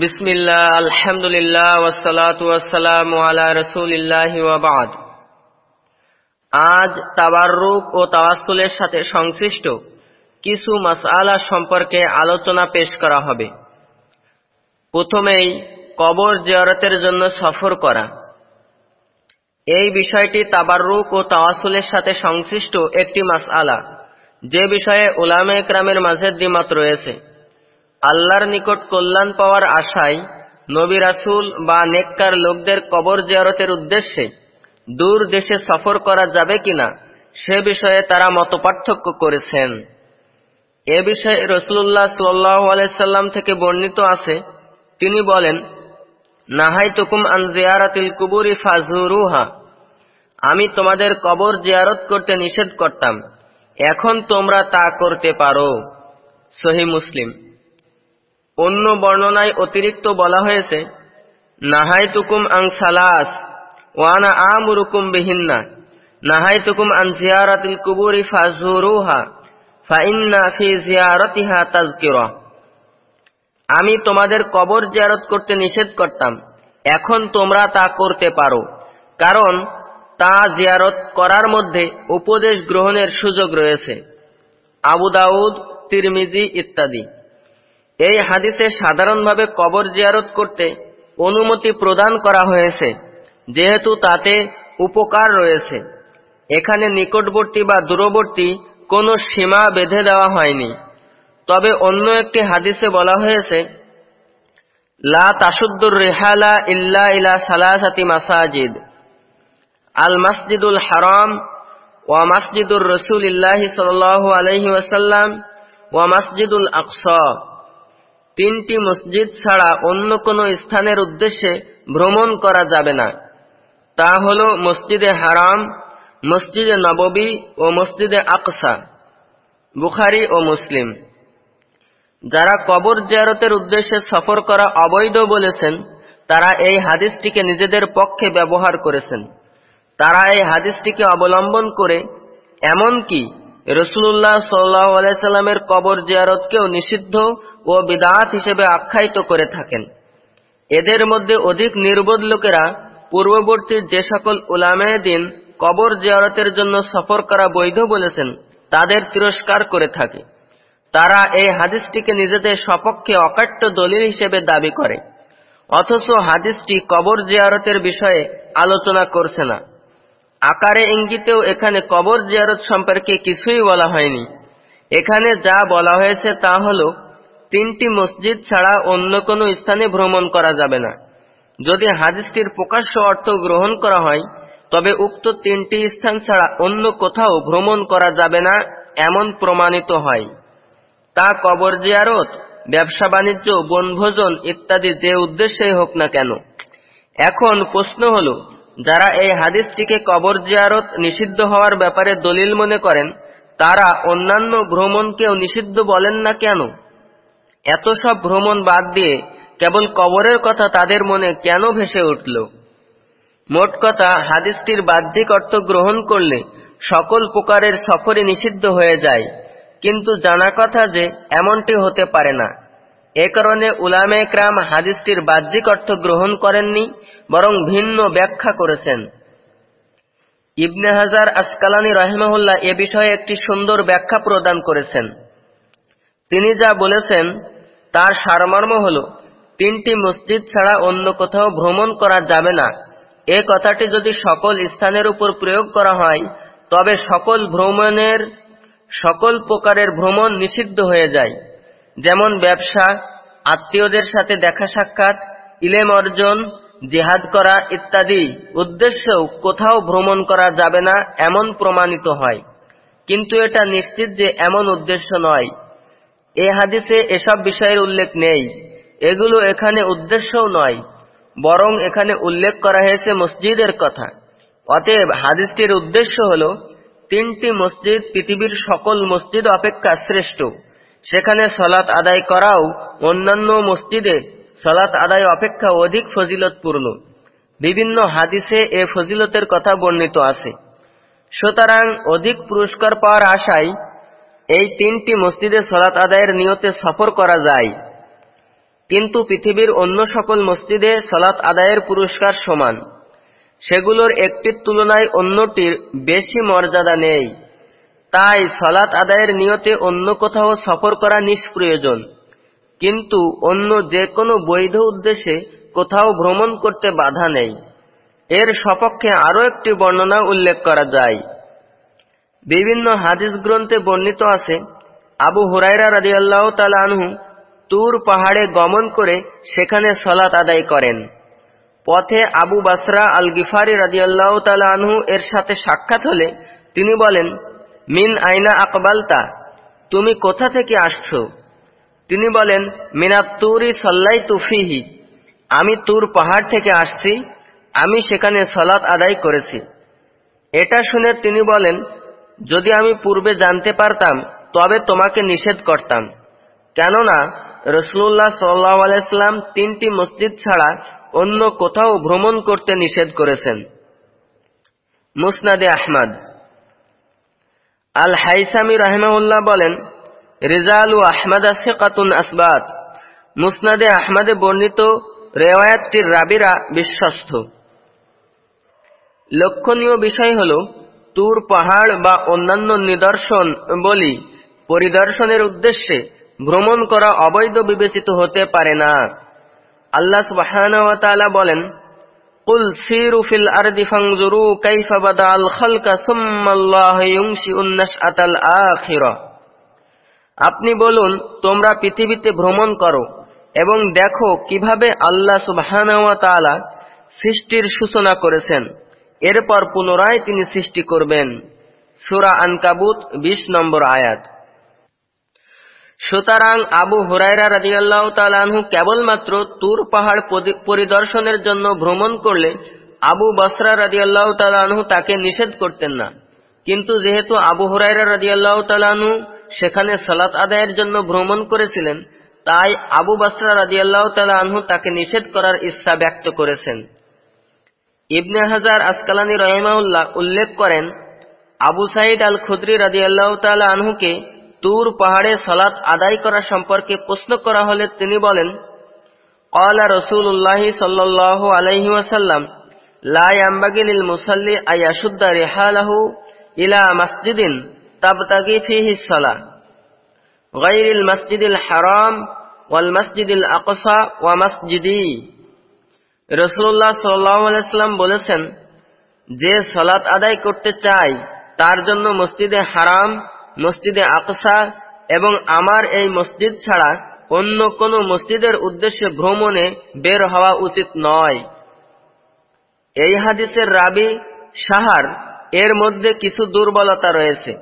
বিসমিল্লাহ, আলহামদুলিল্লাহ ওয়াসালাতু ওয়াসসালামু আলা রাসূলিল্লাহি আজ তাবাররুক ও তাওয়াসসুলের সাথে সংশ্লিষ্ট কিছু মাসআলা সম্পর্কে আলোচনা পেশ করা হবে। প্রথমেই কবর জিয়ারতের জন্য সফর করা। এই বিষয়টি তাবাররুক ও তাওয়াসুলের সাথে সংশ্লিষ্ট একটি মাসআলা। যে বিষয়ে ওলামে একরামের মাঝে দ্বিমত রয়েছে। আল্লাহর নিকট কল্যাণ পাওয়ার আশায় নবী রাসুল বা নেককার লোকদের কবর জিয়ারতের উদ্দেশ্যে দূর দেশে সফর করা যাবে কিনা সে বিষয়ে তারা মতপার্থক্য করেছেন। এ বিষয়ে রসুল্লাহ সাল্লাম থেকে বর্ণিত আছে। তিনি বলেন নাহাই তুকুম আন জিয়ারাতিল কুবুরি ফাজুরুহা আমি তোমাদের কবর জিয়ারত করতে নিষেধ করতাম। এখন তোমরা তা করতে পারো। সহি মুসলিম। অন্য বর্ণনায় অতিরিক্ত বলা হয়েছে নাহাই তুকুম আং সালাস ওয়ানা আমুরুকুম বিহিন্না নাহাই তুকুম আন জিয়ারাতিল কুবুরি ফাজুরুহা ফাইন্না ফি জিয়ারতিহা তাজকিরা আমি তোমাদের কবর জিয়ারত করতে নিষেধ করতাম, এখন তোমরা তা করতে পারো, কারণ তা জিয়ারত করার মধ্যে উপদেশ গ্রহণের সুযোগ রয়েছে। আবু দাউদ, তিরমিজি ইত্যাদি। এই হাদিসে সাধারণভাবে কবর জিয়ারত করতে অনুমতি প্রদান করা হয়েছে, যেহেতু তাতে উপকার রয়েছে। এখানে নিকটবর্তী বা দূরবর্তী কোনো সীমা বেঁধে দেওয়া হয়নি। তবে অন্য একটি হাদিসে বলা হয়েছে, লা তাসুদ্দুর রেহালা ইল্লা ইলা সালাসাতি মাসাজিদ। আল মাসজিদুল হারাম ওয়া মাসজিদুর রসুল ইল্লাহি সাল্লাল্লাহু আলাইহি ওয়াসাল্লাম ওয়া মাসজিদুল আকসা। তিনটি মসজিদ ছাড়া অন্য কোনো স্থানের উদ্দেশ্যে ভ্রমণ করা যাবে না। তা হল মসজিদে হারাম, মসজিদে নববী ও মসজিদে আকসা, বুখারি ও মুসলিম। যারা কবর জিয়ারতের উদ্দেশ্যে সফর করা অবৈধ বলেছেন, তারা এই হাদিসটিকে নিজেদের পক্ষে ব্যবহার করেছেন। তারা এই হাদিসটিকে অবলম্বন করে, এমনকি রসুল্লাহ সাল্লাহ আলাইসাল্লামের কবর জিয়ারতকেও নিষিদ্ধ ও বিদাত হিসেবে আখ্যায়িত করে থাকেন। এদের মধ্যে অধিক নির্বোধ লোকেরা পূর্ববর্তী যে সকল উলামে দিন কবর জিয়ারতের জন্য সফর করা বৈধ বলেছেন, তাদের তিরস্কার করে থাকে। তারা এই হাদিসটিকে নিজেদের সপক্ষে অকাট্য দলিল হিসেবে দাবি করে। অথচ হাদিসটি কবর জিয়ারতের বিষয়ে আলোচনা করছে না। আকারে ইঙ্গিতেও এখানে কবর জিয়ারত সম্পর্কে কিছুই বলা হয়নি। এখানে যা বলা হয়েছে তা হল তিনটি মসজিদ ছাড়া অন্য কোনো স্থানে ভ্রমণ করা যাবে না। যদি হাদিসটির প্রকাশ্য অর্থ গ্রহণ করা হয়, তবে উক্ত তিনটি স্থান ছাড়া অন্য কোথাও ভ্রমণ করা যাবে না এমন প্রমাণিত হয়। তা কবর জিয়ারত, ব্যবসা বাণিজ্য, বনভোজন ইত্যাদি যে উদ্দেশ্যেই হোক না কেন। এখন প্রশ্ন হল, যারা এই হাদিসটিকে কবর জিয়ারত নিষিদ্ধ হওয়ার ব্যাপারে দলিল মনে করেন, তারা অন্যান্য ভ্রমণকেও নিষিদ্ধ বলেন না কেন? এত সব ভ্রমণ বাদ দিয়ে কেবল কবরের কথা তাদের মনে কেন ভেসে উঠল? মোট কথা, হাদিসটির বাহ্যিক অর্থ গ্রহণ করলে সকল প্রকারের সফরে নিষিদ্ধ হয়ে যায়। কিন্তু জানা কথা যে এমনটি হতে পারে না। এ কারণে উলামে ক্রাম হাদিসটির বাহ্যিক অর্থ গ্রহণ করেননি, বরং ভিন্ন ব্যাখ্যা করেছেন। ইবনে হাজার আসকালানি রহমহুল্লাহ এ বিষয়ে একটি সুন্দর ব্যাখ্যা প্রদান করেছেন। তিনি যা বলেছেন তার সারমর্ম হল, তিনটি মসজিদ ছাড়া অন্য কোথাও ভ্রমণ করা যাবে না। এ কথাটি যদি সকল স্থানের উপর প্রয়োগ করা হয়, তবে সকল ভ্রমণের, সকল প্রকারের ভ্রমণ নিষিদ্ধ হয়ে যায়। যেমন ব্যবসা, আত্মীয়দের সাথে দেখা সাক্ষাৎ, ইলেম অর্জন, জেহাদ করা ইত্যাদি উদ্দেশ্যেও কোথাও ভ্রমণ করা যাবে না এমন প্রমাণিত হয়। কিন্তু এটা নিশ্চিত যে এমন উদ্দেশ্য নয়। এ হাদিসে এসব বিষয়ের উল্লেখ নেই। এগুলো এখানে উদ্দেশ্যও নয়, বরং এখানে উল্লেখ করা হয়েছে মসজিদের কথা। অতএব হাদিসটির উদ্দেশ্য হল, তিনটি মসজিদ পৃথিবীর সকল মসজিদ অপেক্ষা শ্রেষ্ঠ। সেখানে সলাৎ আদায় করাও অন্যান্য মসজিদে সলাৎ আদায় অপেক্ষা অধিক ফজিলতপূর্ণ। বিভিন্ন হাদিসে এ ফজিলতের কথা বর্ণিত আছে। সুতরাং অধিক পুরস্কার পাওয়ার আশায় এই তিনটি মসজিদে সলাত আদায়ের নিয়তে সফর করা যায়। কিন্তু পৃথিবীর অন্য সকল মসজিদে সলাৎ আদায়ের পুরস্কার সমান। সেগুলোর একটির তুলনায় অন্যটির বেশি মর্যাদা নেই। তাই সলাৎ আদায়ের নিয়তে অন্য কোথাও সফর করা নিষ্প্রয়োজন। কিন্তু অন্য যে কোনো বৈধ উদ্দেশ্যে কোথাও ভ্রমণ করতে বাধা নেই। এর সপক্ষে আরও একটি বর্ণনা উল্লেখ করা যায়। বিভিন্ন হাদিস গ্রন্থে বর্ণিত আছে, আবু হুরাইরা রাদিয়াল্লাহ তালা আনহু তুর পাহাড়ে গমন করে সেখানে সলাত আদায় করেন। পথে আবু বাসরা আল গিফারি রাদিয়াল্লাহ তালা আনহু এর সাথে সাক্ষাৎ হলে তিনি বলেন, মিন আইনা আকবালতা? তুমি কোথা থেকে আসছো? তিনি বলেন, মিনাত তুরি সল্লাই তুফিহি আমি তুর পাহাড় থেকে আসছি, আমি সেখানে সলাৎ আদায় করেছি। এটা শুনে তিনি বলেন যদি আমি পূর্বে জানতে পারতাম, তবে তোমাকে নিষেধ করতাম। কেননা রসুল্লাহ সাল্লাহ তিনটি মসজিদ ছাড়া অন্য কোথাও ভ্রমণ করতে নিষেধ করেছেন। মুসনাদে আহমদ। আল হাইসামি রাহমাউল্লাহ বলেন, রেজালু আহমদ কাতুন আসবাত। মুসনাদে আহমদে বর্ণিত রেওয়ায়াতটির রাবিরা বিশ্বস্ত। লক্ষণীয় বিষয় হল তুর পাহাড় বা অন্যান্য নিদর্শন বলি পরিদর্শনের উদ্দেশ্যে ভ্রমণ করা অবৈধ বিবেচিত হতে পারে না আল্লাহ সুবাহান বলেন قل سيروا في الأرض فانظروا كيف بدأ الخلق ثم الله ينشئ النشأة الآخرة আপনি বলুন তোমরা পৃথিবীতে ভ্রমণ করো এবং দেখো কিভাবে আল্লাহ সুবহানাহু সৃষ্টির সূচনা করেছেন এরপর পুনরায় তিনি সৃষ্টি করবেন সুরা আনকাবুত ২০ নম্বর আয়াত। সুতরাং আবু হুরাইরা রাজিয়াল্লাহ তালানহু কেবলমাত্র তুর পাহাড় পরিদর্শনের জন্য ভ্রমণ করলে আবু বসরা রাজিয়াল্লাহ তালানহু তাকে নিষেধ করতেন না। কিন্তু যেহেতু আবু হুরাইরা রাজিয়াল্লাহ তালানহু সেখানে সালাত আদায়ের জন্য ভ্রমণ করেছিলেন, তাই আবু বসরা রাজিয়াল্লাহ তালানহু তাকে নিষেধ করার ইচ্ছা ব্যক্ত করেছেন। ইবনে হাজার আসকালানি রহমাউল্লাহ উল্লেখ করেন, আবু সাইদ আল খুদ্রি রাজিয়াল্লাহ তালা আনহুকে তুর পাহাড়ে সালাত আদায় করা সম্পর্কে প্রশ্ন করা হলে তিনি বলেন কলা রসুল্লাহ সাল্লাহ আলহি ওয়াসাল্লাম লাইম্বাগিলিল মুসাল্লি আয়াসুদ্দা রেহালাহু ইলা মাসজিদিন তাবতাগি ফিহি সালা গাইরিল মসজিদিল হারাম ওয়াল মসজিদুল আকসা ওয়া মসজিদি। রসুল্লাহ সাল্লাম বলেছেন, যে সলাৎ আদায় করতে চায় তার জন্য মসজিদে হারাম, মসজিদে আকসা এবং আমার এই মসজিদ ছাড়া অন্য কোনো মসজিদের উদ্দেশ্যে ভ্রমণে বের হওয়া উচিত নয়। এই হাদিসের রাবি সাহার এর মধ্যে কিছু দুর্বলতা রয়েছে।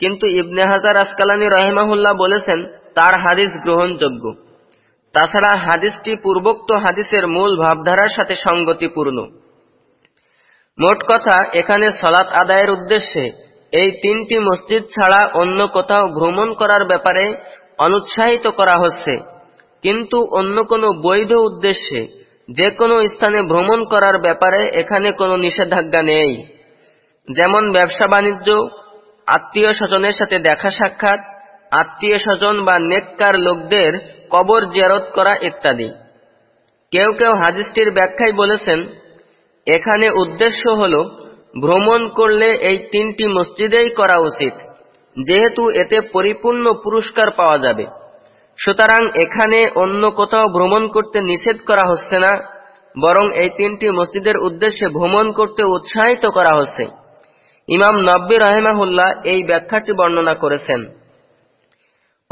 কিন্তু ইবনে হাজার আসকালানি রহেমাহুল্লাহ বলেছেন, তার হাদিস গ্রহণযোগ্য। তাছাড়া হাদিসটি পূর্বোক্ত হাদিসের মূল ভাবধারার সাথে সঙ্গতিপূর্ণ। মোট কথা, এখানে সলাৎ আদায়ের উদ্দেশ্যে এই তিনটি মসজিদ ছাড়া অন্য কোথাও ভ্রমণ করার ব্যাপারে অনুৎসাহিত করা হচ্ছে। কিন্তু অন্য কোনো বৈধ উদ্দেশ্যে যে কোনো স্থানে ভ্রমণ করার ব্যাপারে এখানে কোনো নিষেধাজ্ঞা নেই। যেমন ব্যবসা বাণিজ্য, আত্মীয় স্বজনের সাথে দেখা সাক্ষাৎ, আত্মীয় স্বজন বা নেককার লোকদের কবর জিয়ারত করা ইত্যাদি। কেউ কেউ হাদিসটির ব্যাখ্যায় বলেছেন, এখানে উদ্দেশ্য হল, ভ্রমণ করলে এই তিনটি মসজিদেই করা উচিত, যেহেতু এতে পরিপূর্ণ পুরস্কার পাওয়া যাবে। সুতরাং এখানে অন্য কোথাও ভ্রমণ করতে নিষেধ করা হচ্ছে না, বরং এই তিনটি মসজিদের উদ্দেশ্যে ভ্রমণ করতে উৎসাহিত করা হচ্ছে। ইমাম নব্বী রহেমাহুল্লাহ এই ব্যাখ্যাটি বর্ণনা করেছেন।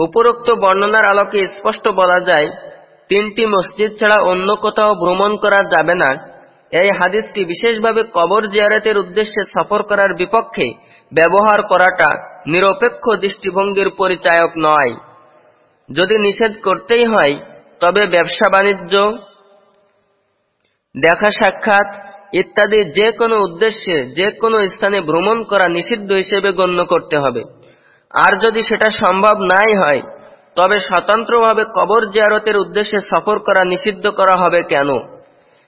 উপরোক্ত বর্ণনার আলোকে স্পষ্ট বলা যায়, তিনটি মসজিদ ছাড়া অন্য কোথাও ভ্রমণ করা যাবে না। এই হাদিসটি বিশেষভাবে কবর জিয়ারতের উদ্দেশ্যে সফর করার বিপক্ষে ব্যবহার করাটা নিরপেক্ষ দৃষ্টিভঙ্গির পরিচায়ক নয়। যদি নিষেধ করতেই হয়, তবে ব্যবসা বাণিজ্য, দেখা সাক্ষাৎ ইত্যাদি যে কোনো উদ্দেশ্যে যে কোনো স্থানে ভ্রমণ করা নিষিদ্ধ হিসেবে গণ্য করতে হবে। আর যদি সেটা সম্ভব নাই হয়, তবে স্বতন্ত্রভাবে কবর জিয়ারতের উদ্দেশ্যে সফর করা নিষিদ্ধ করা হবে কেন?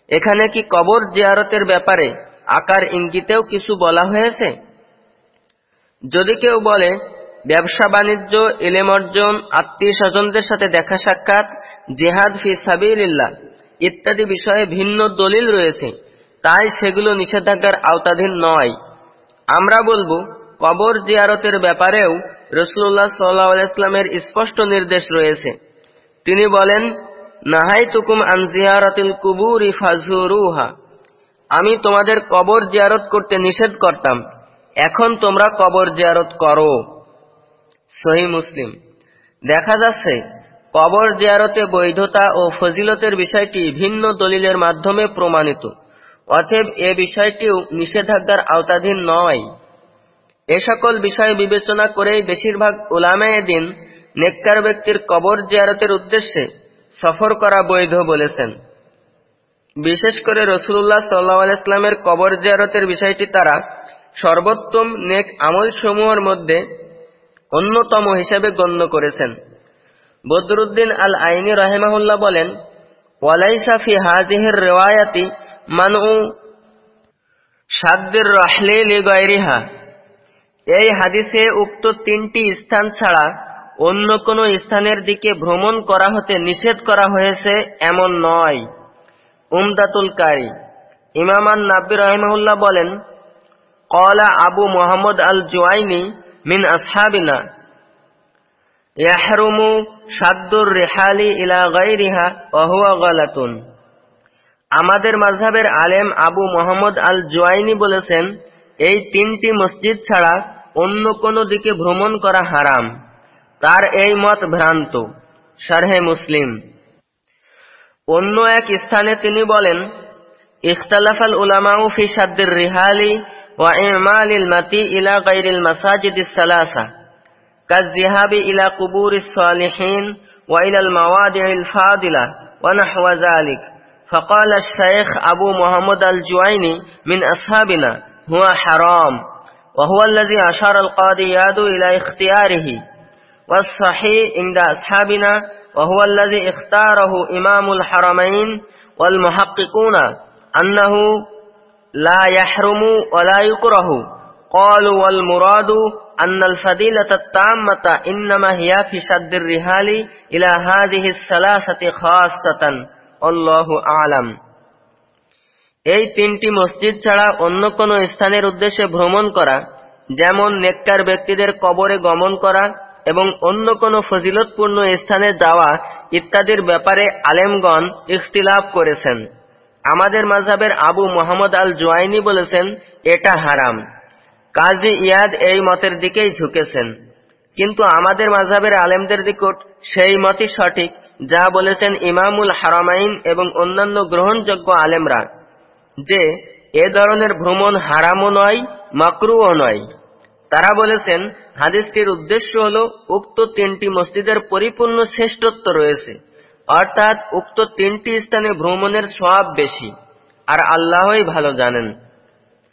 এখানে কি কবর জিয়ারতের ব্যাপারে আকার ইঙ্গিতেও কিছু বলা হয়েছে? যদি কেউ বলে, ব্যবসা বাণিজ্য, ইলেম অর্জন, আত্মীয় স্বজনদের সাথে দেখা সাক্ষাৎ, জেহাদ ফি সাবিল্লাহ ইত্যাদি বিষয়ে ভিন্ন দলিল রয়েছে, তাই সেগুলো নিষেধাজ্ঞার আওতাধীন নয়। আমরা বলব কবর জিয়ারতের ব্যাপারেও রসুল্লাহ সাল্লাহ স্পষ্ট নির্দেশ রয়েছে। তিনি বলেন নাহাই তুকুম আনজিয়ারাতিল কুবুর ফাজুরুহা আমি তোমাদের কবর জিয়ারত করতে নিষেধ করতাম। এখন তোমরা কবর জিয়ারত করো। সহি মুসলিম। দেখা যাচ্ছে, কবর জিয়ারতে বৈধতা ও ফজিলতের বিষয়টি ভিন্ন দলিলের মাধ্যমে প্রমাণিত। অতএব এ বিষয়টিও নিষেধাজ্ঞার আওতাধীন নয়। এ সকল বিষয় বিবেচনা করেই বেশিরভাগ ওলামায়ে দিন নেককার ব্যক্তির কবর জিয়ারতের উদ্দেশ্যে সফর করা বৈধ বলেছেন। বিশেষ করে রসুল্লাহ সাল্লাহ ইসলামের কবর জিয়ারতের বিষয়টি তারা সর্বোত্তম নেক আমল সমূহের মধ্যে অন্যতম হিসেবে গণ্য করেছেন। বদরুদ্দিন আল আইনি রাহেমাহুল্লাহ বলেন, ওয়ালাইসা ফি হাজিহির রেওয়ায়াতি মানু সাদ্দির রাহলে লিগাইরিহা এই হাদিসে উক্ত তিনটি স্থান ছাড়া অন্য কোন স্থানের দিকে ভ্রমণ করা হতে নিষেধ করা হয়েছে এমন নয়। উমদাতুল কারি। ইমামান নাব্বি রহমাহুল্লাহ বলেন কলা আবু মোহাম্মদ আল জুয়াইনি মিন আসহাবিনা, ইয়াহরুমু সাদ্দুর রেহালি ইলা গাইরিহা অহুয়া গালাতুন। আমাদের মাঝহাবের আলেম আবু মোহাম্মদ আল জুয়াইনি বলেছেন, এই তিনটি মসজিদ ছাড়া অন্য কোন দিকে ভ্রমণ করা হারাম তার এই মত ভ্রান্ত শারহে মুসলিম অন্য এক স্থানে তিনি বলেন ইখতালাফাল উলামাউ ফি সাদ্দির রিহালি ওয়া ইমালিল মাতি ইলা গাইরিল মাসাজিদিস সালাসা كالذهاب إلى قبور الصالحين وإلى الموادع الفاضلة ونحو ذلك فقال الشيخ أبو محمد الجويني من أصحابنا هو حرام وهو الذي أشار القاضياد إلى اختياره. والصحيح عند أصحابنا وهو الذي اختاره إمام الحرمين والمحققون أنه لا يحرم ولا يكره. قالوا والمراد أن الفضيلة التامة إنما هي في شد الرحال إلى هذه الثلاثة خاصة. والله أعلم. এই তিনটি মসজিদ ছাড়া অন্য কোন স্থানের উদ্দেশ্যে ভ্রমণ করা, যেমন নেককার ব্যক্তিদের কবরে গমন করা এবং অন্য কোনো ফজিলতপূর্ণ স্থানে যাওয়া ইত্যাদির ব্যাপারে আলেমগণ ইখতিলাফ করেছেন। আমাদের মাঝাবের আবু মোহাম্মদ আল জোয়াইনি বলেছেন, এটা হারাম। কাজী ইয়াদ এই মতের দিকেই ঝুঁকেছেন। কিন্তু আমাদের মাঝাবের আলেমদের নিকট সেই মতই সঠিক, যা বলেছেন ইমামুল হারামাইন এবং অন্যান্য গ্রহণযোগ্য আলেমরা। যে এ ধরনের ভ্রমণ হারামও নয় মাকরুও নয়। তারা বলেছেন, হাদিসটির উদ্দেশ্য হল, উক্ত তিনটি মসজিদের পরিপূর্ণ শ্রেষ্ঠত্ব রয়েছে। অর্থাৎ, উক্ত তিনটি স্থানে ভ্রমণের সব বেশি, আর আল্লাহই ভালো জানেন।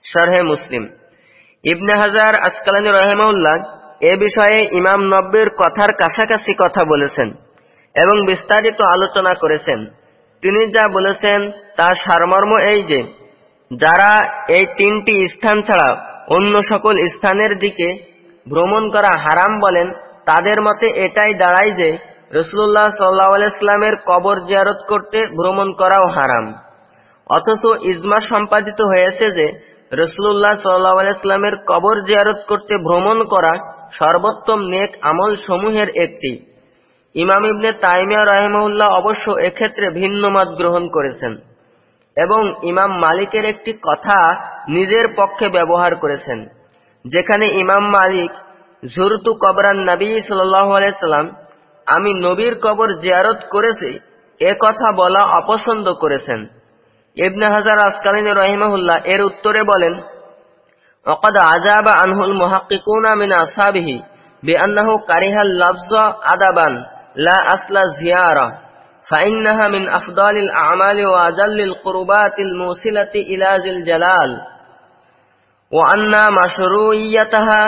সরহে মুসলিম। ইবনে হাজার আসকালানী রহেমাউল্লাহ এ বিষয়ে ইমাম নব্বের কথার কাছাকাছি কথা বলেছেন এবং বিস্তারিত আলোচনা করেছেন। তিনি যা বলেছেন তা সারমর্ম এই যে, যারা এই তিনটি স্থান ছাড়া অন্য সকল স্থানের দিকে ভ্রমণ করা হারাম বলেন, তাদের মতে এটাই দাঁড়ায় যে রসুল্লাহ সাল্লাহ কবর জিয়ারত করতে ভ্রমণ করাও হারাম। অথচ ইজমা সম্পাদিত হয়েছে যে রসুল্লাহ সাল্লাহ কবর জিয়ারত করতে ভ্রমণ করা সর্বোত্তম নেক আমল সমূহের একটি। ইমাম ইবনে তাইমিয়া রাহেমউল্লাহ অবশ্য এক্ষেত্রে ভিন্ন মত গ্রহণ করেছেন এবং ইমাম মালিকের একটি কথা নিজের পক্ষে ব্যবহার করেছেন, যেখানে ইমাম মালিক, ঝুরতু কবরান নবী সাল্লাম, আমি নবীর কবর জিয়ারত করেছি, এ কথা বলা অপছন্দ করেছেন। ইবনে হাজার আসকালিন রহিমাহুল্লাহ এর উত্তরে বলেন অকদ আজাবা আনহুল মহাকিকুনা মিন আসাবিহি বেআ কারিহাল লফজ আদাবান। لا أصل زيارة فإنها من أفضل الأعمال وأجل القربات الموصلة إلى ذي الجلال وأن مشروعيتها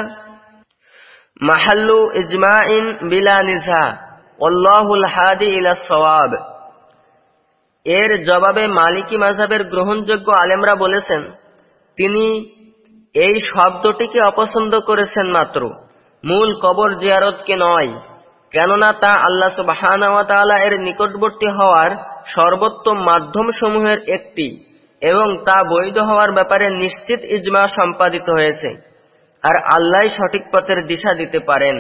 محل إجماع بلا نزاع والله الحادي إلى الصواب এর জবাবে মালিকি মাঝাবের গ্রহণযোগ্য আলেমরা বলেছেন তিনি এই শব্দটিকে অপছন্দ করেছেন মাত্র মূল কবর জিয়ারতকে নয় কেননা তা আল্লাহ সুবাহানা এর নিকটবর্তী হওয়ার সর্বোত্তম মাধ্যম সমূহের একটি এবং তা বৈধ হওয়ার ব্যাপারে নিশ্চিত ইজমা সম্পাদিত হয়েছে। আর আল্লাহ সঠিক পথের দিশা দিতে পারেন।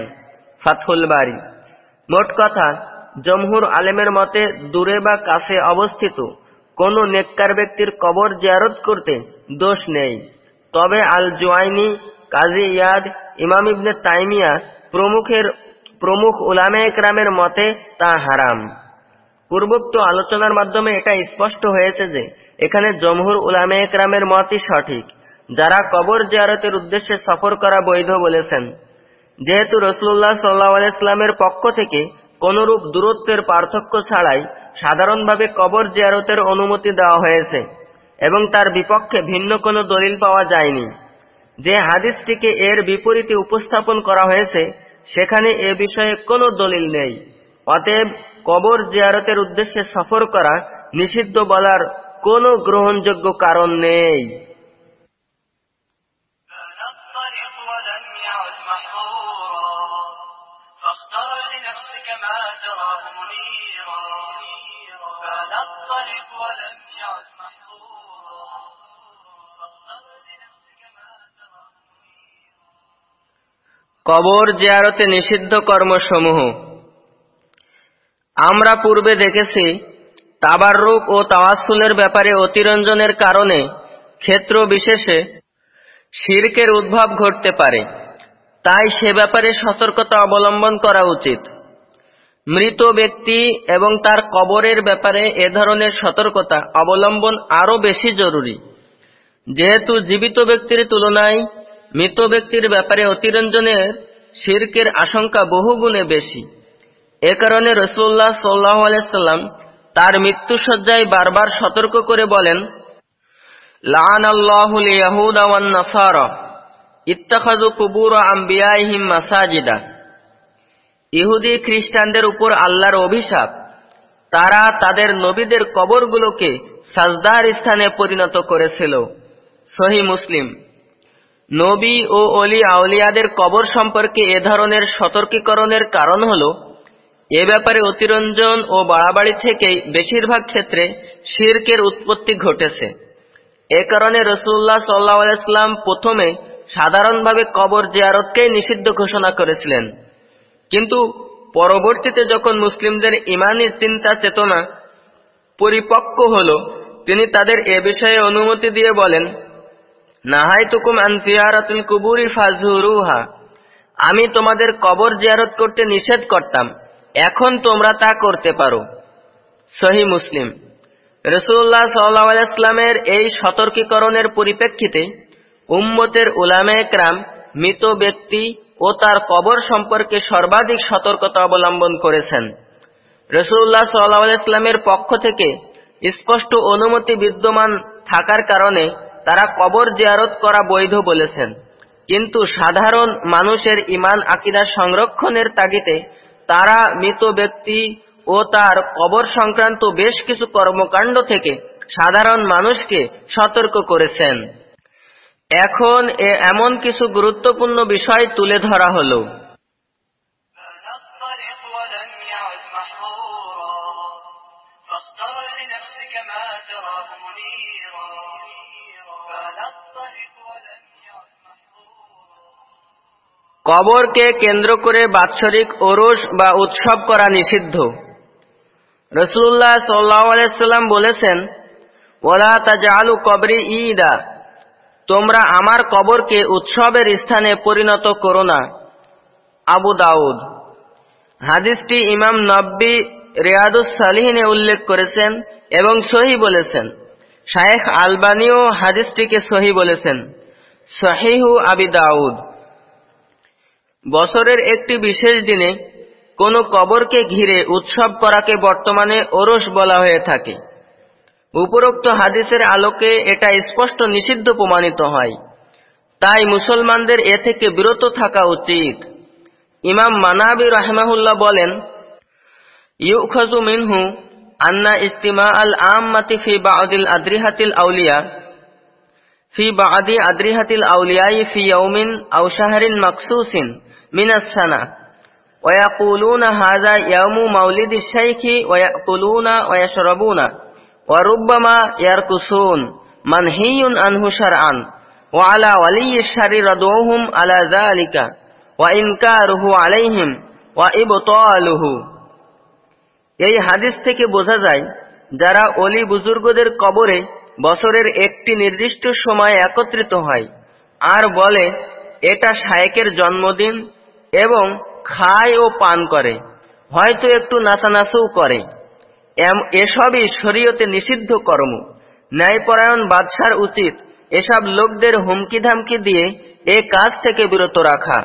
ফাথুল বাড়ি মোট কথা, জমহুর আলেমের মতে দূরে বা কাছে অবস্থিত কোন নেককার ব্যক্তির কবর জিয়ারত করতে দোষ নেই। তবে আল জোয়াইনি কাজী ইয়াদ, ইমাম ইবনে তাইমিয়া প্রমুখের প্রমুখ উলামে একরামের মতে তা হারাম। পূর্বোক্ত আলোচনার মাধ্যমে এটা স্পষ্ট হয়েছে যে এখানে জমহুর উলামে একরামের মতই সঠিক। যারা কবর জিয়ারতের উদ্দেশ্যে সফর করা বৈধ বলেছেন। যেহেতু রসুল্লাহ সাল্লাহ আলাইস্লামের পক্ষ থেকে কোনরূপ দূরত্বের পার্থক্য ছাড়াই সাধারণভাবে কবর জিয়ারতের অনুমতি দেওয়া হয়েছে এবং তার বিপক্ষে ভিন্ন কোনো দলিল পাওয়া যায়নি। যে হাদিসটিকে এর বিপরীতে উপস্থাপন করা হয়েছে সেখানে এ বিষয়ে কোনো দলিল নেই। অতএব কবর জিয়ারতের উদ্দেশ্যে সফর করা নিষিদ্ধ বলার কোনো গ্রহণযোগ্য কারণ নেই। কবর জিয়ারতে নিষিদ্ধ কর্মসমূহ। আমরা পূর্বে দেখেছি, তাবাররুক ও তাওয়াসুলের ব্যাপারে অতিরঞ্জনের কারণে ক্ষেত্র বিশেষে শির্কের উদ্ভব ঘটতে পারে। তাই সে ব্যাপারে সতর্কতা অবলম্বন করা উচিত। মৃত ব্যক্তি এবং তার কবরের ব্যাপারে এ ধরনের সতর্কতা অবলম্বন আরও বেশি জরুরি। যেহেতু জীবিত ব্যক্তির তুলনায় মৃত ব্যক্তির ব্যাপারে অতিরঞ্জনের শির্কের আশঙ্কা বহুগুণে বেশি। এ কারণে রসুল্লাহ সাল্লাহ আলাইসাল্লাম তার মৃত্যুসজ্জায় বারবার সতর্ক করে বলেন লান আল্লাহুল ইত্তাখাযু কুবুর আম্বিয়াইহিম মাসাজিদা। ইহুদি খ্রিস্টানদের উপর আল্লাহর অভিশাপ, তারা তাদের নবীদের কবরগুলোকে সাজদার স্থানে পরিণত করেছিল। সহি মুসলিম। নবী ও অলি আউলিয়াদের কবর সম্পর্কে এ ধরনের সতর্কীকরণের কারণ হল, এ ব্যাপারে অতিরঞ্জন ও বাড়াবাড়ি থেকেই বেশিরভাগ ক্ষেত্রে শির্কের উৎপত্তি ঘটেছে। এ কারণে রসুল্লাহ সাল্লাহ প্রথমে সাধারণভাবে কবর জিয়ারতকেই নিষিদ্ধ ঘোষণা করেছিলেন। কিন্তু পরবর্তীতে যখন মুসলিমদের ইমানি চিন্তা চেতনা পরিপক্ক হল, তিনি তাদের এ বিষয়ে অনুমতি দিয়ে বলেন আন কুবুরি আমি তোমাদের কবর জিয়ারত করতে নিষেধ করতাম। এখন তোমরা তা করতে পারো। সহি মুসলিম। রসুল্লাহ সাল্লাহ আলাইস্লামের এই সতর্কীকরণের পরিপ্রেক্ষিতে উম্মতের উলামে ক্রাম মৃত ব্যক্তি ও তার কবর সম্পর্কে সর্বাধিক সতর্কতা অবলম্বন করেছেন। রসুল্লাহ সাল্লাহ আলাইস্লামের পক্ষ থেকে স্পষ্ট অনুমতি বিদ্যমান থাকার কারণে তারা কবর জিয়ারত করা বৈধ বলেছেন। কিন্তু সাধারণ মানুষের ইমান আকিদা সংরক্ষণের তাগিতে তারা মৃত ব্যক্তি ও তার কবর সংক্রান্ত বেশ কিছু কর্মকাণ্ড থেকে সাধারণ মানুষকে সতর্ক করেছেন। এখন এমন কিছু গুরুত্বপূর্ণ বিষয় তুলে ধরা হলো। কবরকে কেন্দ্র করে বাৎসরিক ওরস বা উৎসব করা নিষিদ্ধ। রসুল্লাহ সাল্লাম বলেছেন ওলা তাজালু কবরি ইদা তোমরা আমার কবরকে উৎসবের স্থানে পরিণত করো না। আবু দাউদ। হাদিসটি ইমাম নব্বী রেয়াদুস সালিহিনে উল্লেখ করেছেন এবং সহি বলেছেন। শায়েখ আলবানিও হাদিসটিকে সহি বলেছেন। সহিহু আবি দাউদ। বছরের একটি বিশেষ দিনে কোনো কবরকে ঘিরে উৎসব করাকে বর্তমানে ওরস বলা হয়ে থাকে। উপরোক্ত হাদিসের আলোকে এটা স্পষ্ট নিষিদ্ধ প্রমাণিত হয়। তাই মুসলমানদের এ থেকে বিরত থাকা উচিত। ইমাম মানাবি রহমাহুল্লাহ বলেন, ইউখাজু মিনহু আন্না ইস্তিমা আল আম্মাতি ফি বাদিল আদ্রিহাতিল আউলিয়া, ফি বাদি আদ্রিহাতিল আউলিয়াই ফি ইয়াউমিন আও শাহরিন মাকসুসিন। من السنة ويقولون هذا يوم مولد الشيخ ويأكلون ويشربون وربما يرقصون منهي عنه شرعا وعلى ولي الشر ردوهم على ذلك وإنكاره عليهم وإبطاله এই হাদিস থেকে বোঝা যায় যারা অলি বুজুর্গদের কবরে বছরের একটি নির্দিষ্ট সময় একত্রিত হয় আর বলে এটা শায়েকের জন্মদিন এবং খায় ও পান করে, হয়তো একটু নাচানাচও করে। এসবই শরীয়তে নিষিদ্ধ কর্ম। ন্যায়পরায়ণ বাদশার উচিত এসব লোকদের হুমকি ধামকি দিয়ে এ কাজ থেকে বিরত রাখা।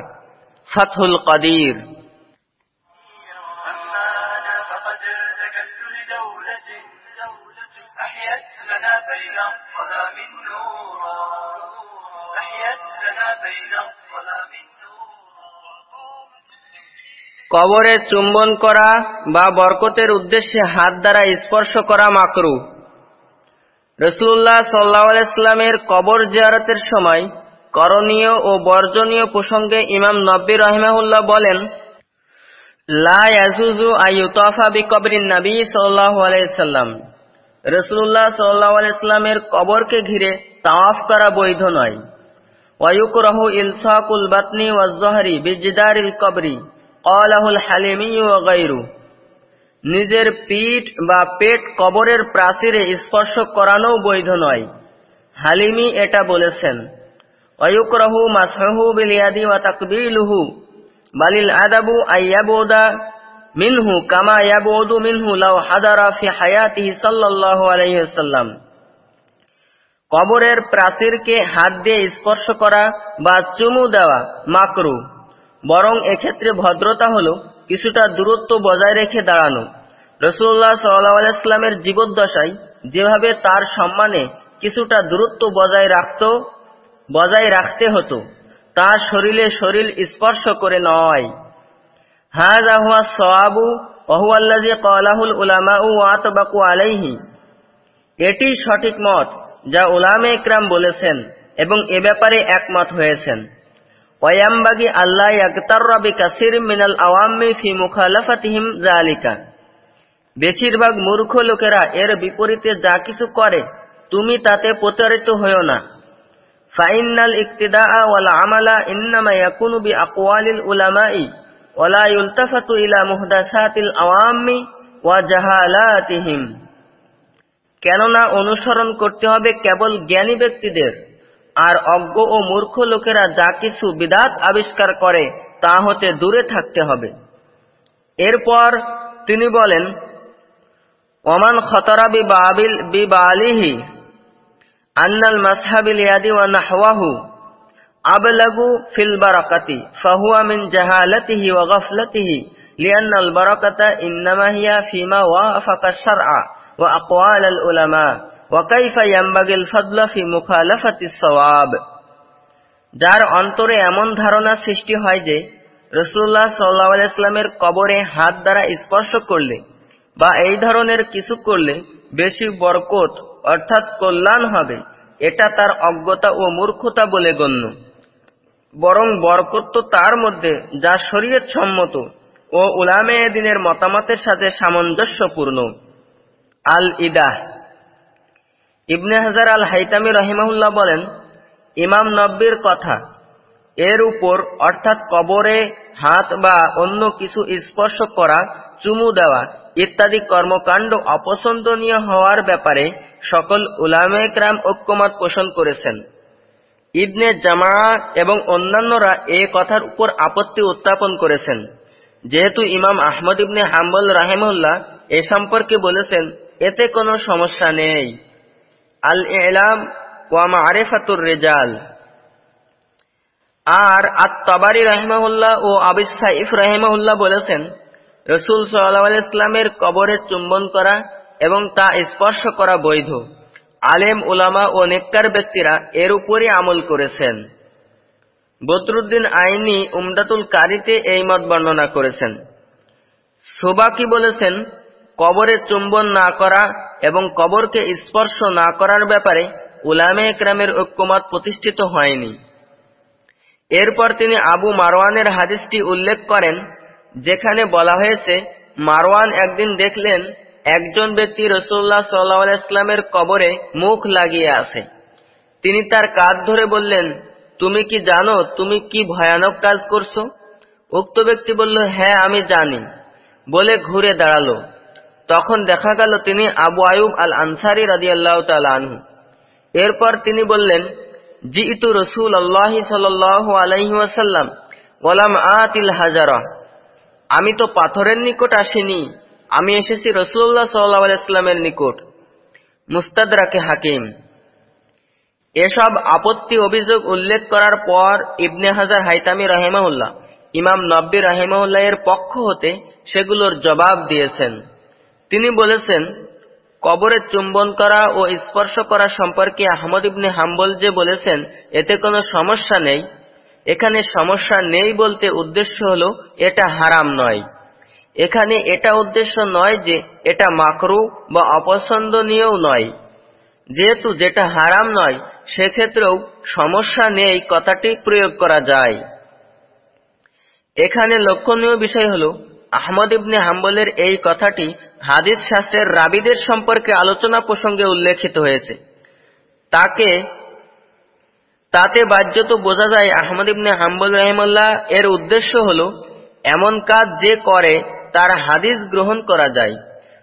ফাথুল কদির। কবরে চুম্বন করা বা বরকতের উদ্দেশ্যে হাত দ্বারা স্পর্শ করা মাকরু। রসুল্লাহ সাল্লাহামের কবর জিয়ারতের সময় করণীয় ও বর্জনীয় প্রসঙ্গে ইমাম নব্বী রহমাহুল্লাহ বলেন, লা ইয়াজুজু আইয়ুতাফা বিকবরিন নবী সাল্লাল্লাহু আলাইহি সাল্লাম রাসূলুল্লাহ সাল্লাল্লাহু কবরকে ঘিরে তাওয়াফ করা বৈধ নয়। ওয়ায়ুকরাহু ইলসাকুল বাতনি ওয়াজ জহরি বিজদারিল কবরি। ক্বালাহুল হালিমি গায়রু। নিজের পিঠ বা পেট কবরের প্রাচীরে স্পর্শ করানো বৈধ নয়। হালিমি এটা বলেছেন। অয়ুকরাহু মাসহু বিলিয়াদি ওয়া তাকবিলুহু। বালিল আদাবু আইয়াবুদা মিনহু কামা ইয়াবুদু মিনহু লাউ হাদারা ফি হায়াতিহি সাল্লাল্লাহু আলাইহি ওয়াসাল্লাম। কবরের প্রাচীরকে হাত দিয়ে স্পর্শ করা বা চুমু দেওয়া মাকরু। বরং এক্ষেত্রে ভদ্রতা হল কিছুটা দূরত্ব বজায় রেখে দাঁড়ানো। রসুল্লাহ সাল্লাহামের জীবদ্দশায় যেভাবে তার সম্মানে কিছুটা দূরত্ব বজায় রাখত, বজায় রাখতে হতো তার শরীরে শরীর স্পর্শ করে নয়। হাজ আহুয়া সওয়াবু অহুয়াল্লাজি কলাহুল উলামা আতবাকু আলাইহি। এটি সঠিক মত যা উলামে ইকরাম বলেছেন এবং এ ব্যাপারে একমত হয়েছেন। ওয়াম্বাগি আল্লাহ ইয়াকতাররা বিকাসির মিনাল আওয়াম্মি ফি মুখালাফাতিহিম জালিকা বেশিরভাগ মূর্খ লোকেরা এর বিপরীতে যা কিছু করে, তুমি তাতে প্রতারিত হইও না। ফাইনাল ইকতিদা ওয়াল আমালা ইন্নামা ইয়াকুনু বি আকওয়ালিল উলামাই ওয়ালা ইউলতাফাতু ইলা মুহদাসাতিল আওয়াম্মি ওয়া জাহালাতিহিম। কেননা অনুসরণ করতে হবে কেবল জ্ঞানী ব্যক্তিদের। আর অজ্ঞ ও মূর্খ লোকেরা যা কিছু বিদাত আবিষ্কার করে, তা হতে দূরে থাকতে হবে। এরপর তিনি বলেন, ওমান খতরা বিবাবিল বিবালিহি আন্নাল মাসহাবিল ইয়াদি ওয়া নাহওয়াহু আবলাগু ফিল বারাকাতি, ফাহুয়া মিন জাহালাতিহি ওয়া গাফলাতিহি লিআন্নাল বারাকাতা ইন্নামা হিয়া ফিমা ওয়াফাকা শারআ ওয়া আকওয়ালাল উলামা। সাওয়াব। যার অন্তরে এমন ধারণা সৃষ্টি হয় যে রসুল্লাহ সাল্লাহ আলাইস্লামের কবরে হাত দ্বারা স্পর্শ করলে বা এই ধরনের কিছু করলে বেশি বরকত, অর্থাৎ কল্যাণ হবে, এটা তার অজ্ঞতা ও মূর্খতা বলে গণ্য। বরং বরকত তো তার মধ্যে, যা শরীয়ত সম্মত ও উলামে দিনের মতামতের সাথে সামঞ্জস্যপূর্ণ। আল ইদাহ ইবনে হাজার আল হাইতামি রহিমাহুল্লাহ বলেন, ইমাম নব্বির কথা, এর উপর অর্থাৎ কবরে হাত বা অন্য কিছু স্পর্শ করা, চুমু দেওয়া ইত্যাদি কর্মকাণ্ড অপছন্দনীয় হওয়ার ব্যাপারে সকল উলামেকরাম ঐক্যমত পোষণ করেছেন। ইবনে জামা এবং অন্যান্যরা এ কথার উপর আপত্তি উত্থাপন করেছেন। যেহেতু ইমাম আহমদ ইবনে হাম্বল রাহেমুল্লাহ এ সম্পর্কে বলেছেন, এতে কোনো সমস্যা নেই। আল এলাম ওয়া মারেফাতুর রেজাল। আর আত্মাবারি রাহিমাহুল্লাহ ও আবিস সাইফ রাহিমাহুল্লাহ বলেছেন, রসুল সাল্লাহ ইসলামের কবরে চুম্বন করা এবং তা স্পর্শ করা বৈধ। আলেম, উলামা ও নেককার ব্যক্তিরা এর উপরই আমল করেছেন। বদরুদ্দিন আইনি উমদাতুল কারিতে এই মত বর্ণনা করেছেন। সোবাকি বলেছেন কবরে চুম্বন না করা এবং কবরকে স্পর্শ না করার ব্যাপারে উলামে একরামের ঐক্যমত প্রতিষ্ঠিত হয়নি। এরপর তিনি আবু মারওয়ানের হাদিসটি উল্লেখ করেন, যেখানে বলা হয়েছে, মারওয়ান একদিন দেখলেন, একজন ব্যক্তি রসুল্লাহ সাল্লাহ ইসলামের কবরে মুখ লাগিয়ে আছে। তিনি তার কাঁধ ধরে বললেন, তুমি কি জানো, তুমি কি ভয়ানক কাজ করছ? উক্ত ব্যক্তি বলল হ্যাঁ আমি জানি। বলে ঘুরে দাঁড়াল। তখন দেখা গেল তিনি আবু আয়ুব আল আনসারি রাজি আল্লাহ আনহু। এরপর তিনি বললেন জি ইতু রসুল আল্লাহ সাল ওয়াসাল্লাম ওলাম আতিল হাজারা। আমি তো পাথরের নিকট আসিনি, আমি এসেছি রসুল্লাহ সাল্লাহ আলাইস্লামের নিকট। মুস্তাদরাকে হাকিম। এসব আপত্তি অভিযোগ উল্লেখ করার পর ইবনে হাজার হাইতামি রহেমাউল্লাহ ইমাম নব্বী রাহেমাউল্লাহ এর পক্ষ হতে সেগুলোর জবাব দিয়েছেন। তিনি বলেছেন, কবরে চুম্বন করা ও স্পর্শ করা সম্পর্কে আহমদ ইবনে হাম্বল যে বলেছেন, এতে কোনো সমস্যা নেই। এখানে সমস্যা নেই বলতে উদ্দেশ্য হল, এটা হারাম নয়। এখানে এটা উদ্দেশ্য নয় যে, এটা মাকরু বা অপছন্দনীয়ও নয়। যেহেতু যেটা হারাম নয়, সেক্ষেত্রেও সমস্যা নেই কথাটি প্রয়োগ করা যায়। এখানে লক্ষণীয় বিষয় হল আহমদ ইবনে হাম্বলের এই কথাটি হাদিস শাস্ত্রের রাবিদের সম্পর্কে আলোচনা প্রসঙ্গে উল্লেখিত হয়েছে। তাকে, তাতে বাহ্যত বোঝা যায় আহমদ ইবনে হাম্বল রহিমুল্লাহ এর উদ্দেশ্য হল, এমন কাজ যে করে তার হাদিস গ্রহণ করা যায়।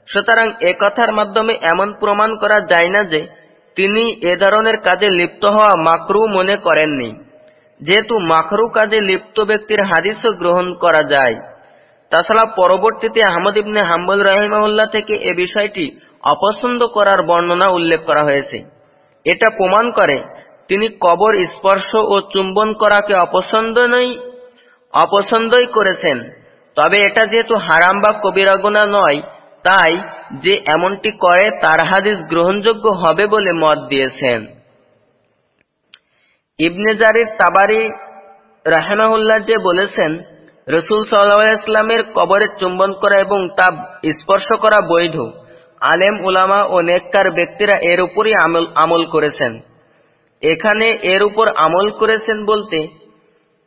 সুতরাং এ কথার মাধ্যমে এমন প্রমাণ করা যায় না যে তিনি এ ধরনের কাজে লিপ্ত হওয়া মাকরু মনে করেননি। যেহেতু মাকরু কাজে লিপ্ত ব্যক্তির হাদিসও গ্রহণ করা যায়। তাছাড়া পরবর্তীতে আহমদ ইবনে হাম্বল রাহিমাউল্লাহ থেকে এ বিষয়টি অপছন্দ করার বর্ণনা উল্লেখ করা হয়েছে। এটা প্রমাণ করে তিনি কবর স্পর্শ ও চুম্বন করাকে অপছন্দ নই অপছন্দই করেছেন। তবে এটা যেহেতু হারাম বা কবিরাগুনা নয়, তাই যে এমনটি করে তার হাদিস গ্রহণযোগ্য হবে বলে মত দিয়েছেন। ইবনে জারির তাবারি রাহেমাহুল্লাহ যে বলেছেন রসুল সাল্লাহামের কবরে চুম্বন করা এবং তা স্পর্শ করা বৈধ। আলেম, উলামা ও নেককার ব্যক্তিরা এর উপরই আমল আমল করেছেন। এখানে এর উপর আমল করেছেন বলতে,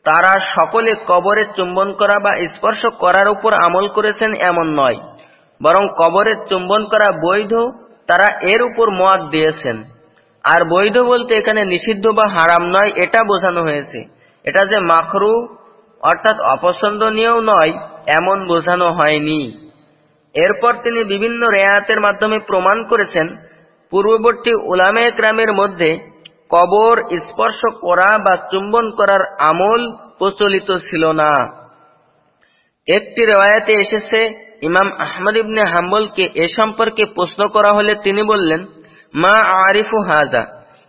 তারা সকলে কবরে চুম্বন করা বা স্পর্শ করার উপর আমল করেছেন এমন নয়। বরং কবরে চুম্বন করা বৈধ, তারা এর উপর মত দিয়েছেন। আর বৈধ বলতে এখানে নিষিদ্ধ বা হারাম নয়, এটা বোঝানো হয়েছে। এটা যে মাখরু অর্থাৎ অপছন্দনীয় নয়, এমন বোঝানো হয়নি। এরপর তিনি বিভিন্ন রেয়াতের মাধ্যমে প্রমাণ করেছেন, পূর্ববর্তী উলামে ক্রামের মধ্যে কবর স্পর্শ করা বা চুম্বন করার আমল প্রচলিত ছিল না। একটি রেওয়ায়তে এসেছে, ইমাম আহমদ ইবনে হাম্বলকে এ সম্পর্কে প্রশ্ন করা হলে তিনি বললেন, মা আরিফু হাজা,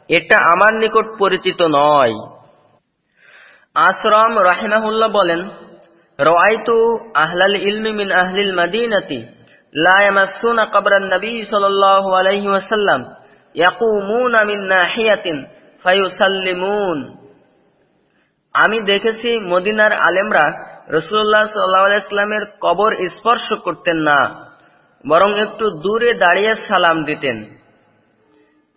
এটা আমার নিকট পরিচিত নয়। আশ্রম রাহিমাহুল্লাহ বলেন রাইতু আহলাল ইলমি মিন আহলিল মাদিনাতি, লা ইয়ামাসসুনা কবরান নবী সাল্লাল্লাহু আলাইহি ওয়াসাল্লাম, ইয়াকুমুনা মিন নাহিয়াতিন ফায়ুসাল্লিমুন। আমি দেখেছি মদিনার আলেমরা রসুল্লাহ সাল্লাহ কবর স্পর্শ করতেন না, বরং একটু দূরে দাঁড়িয়ে সালাম দিতেন।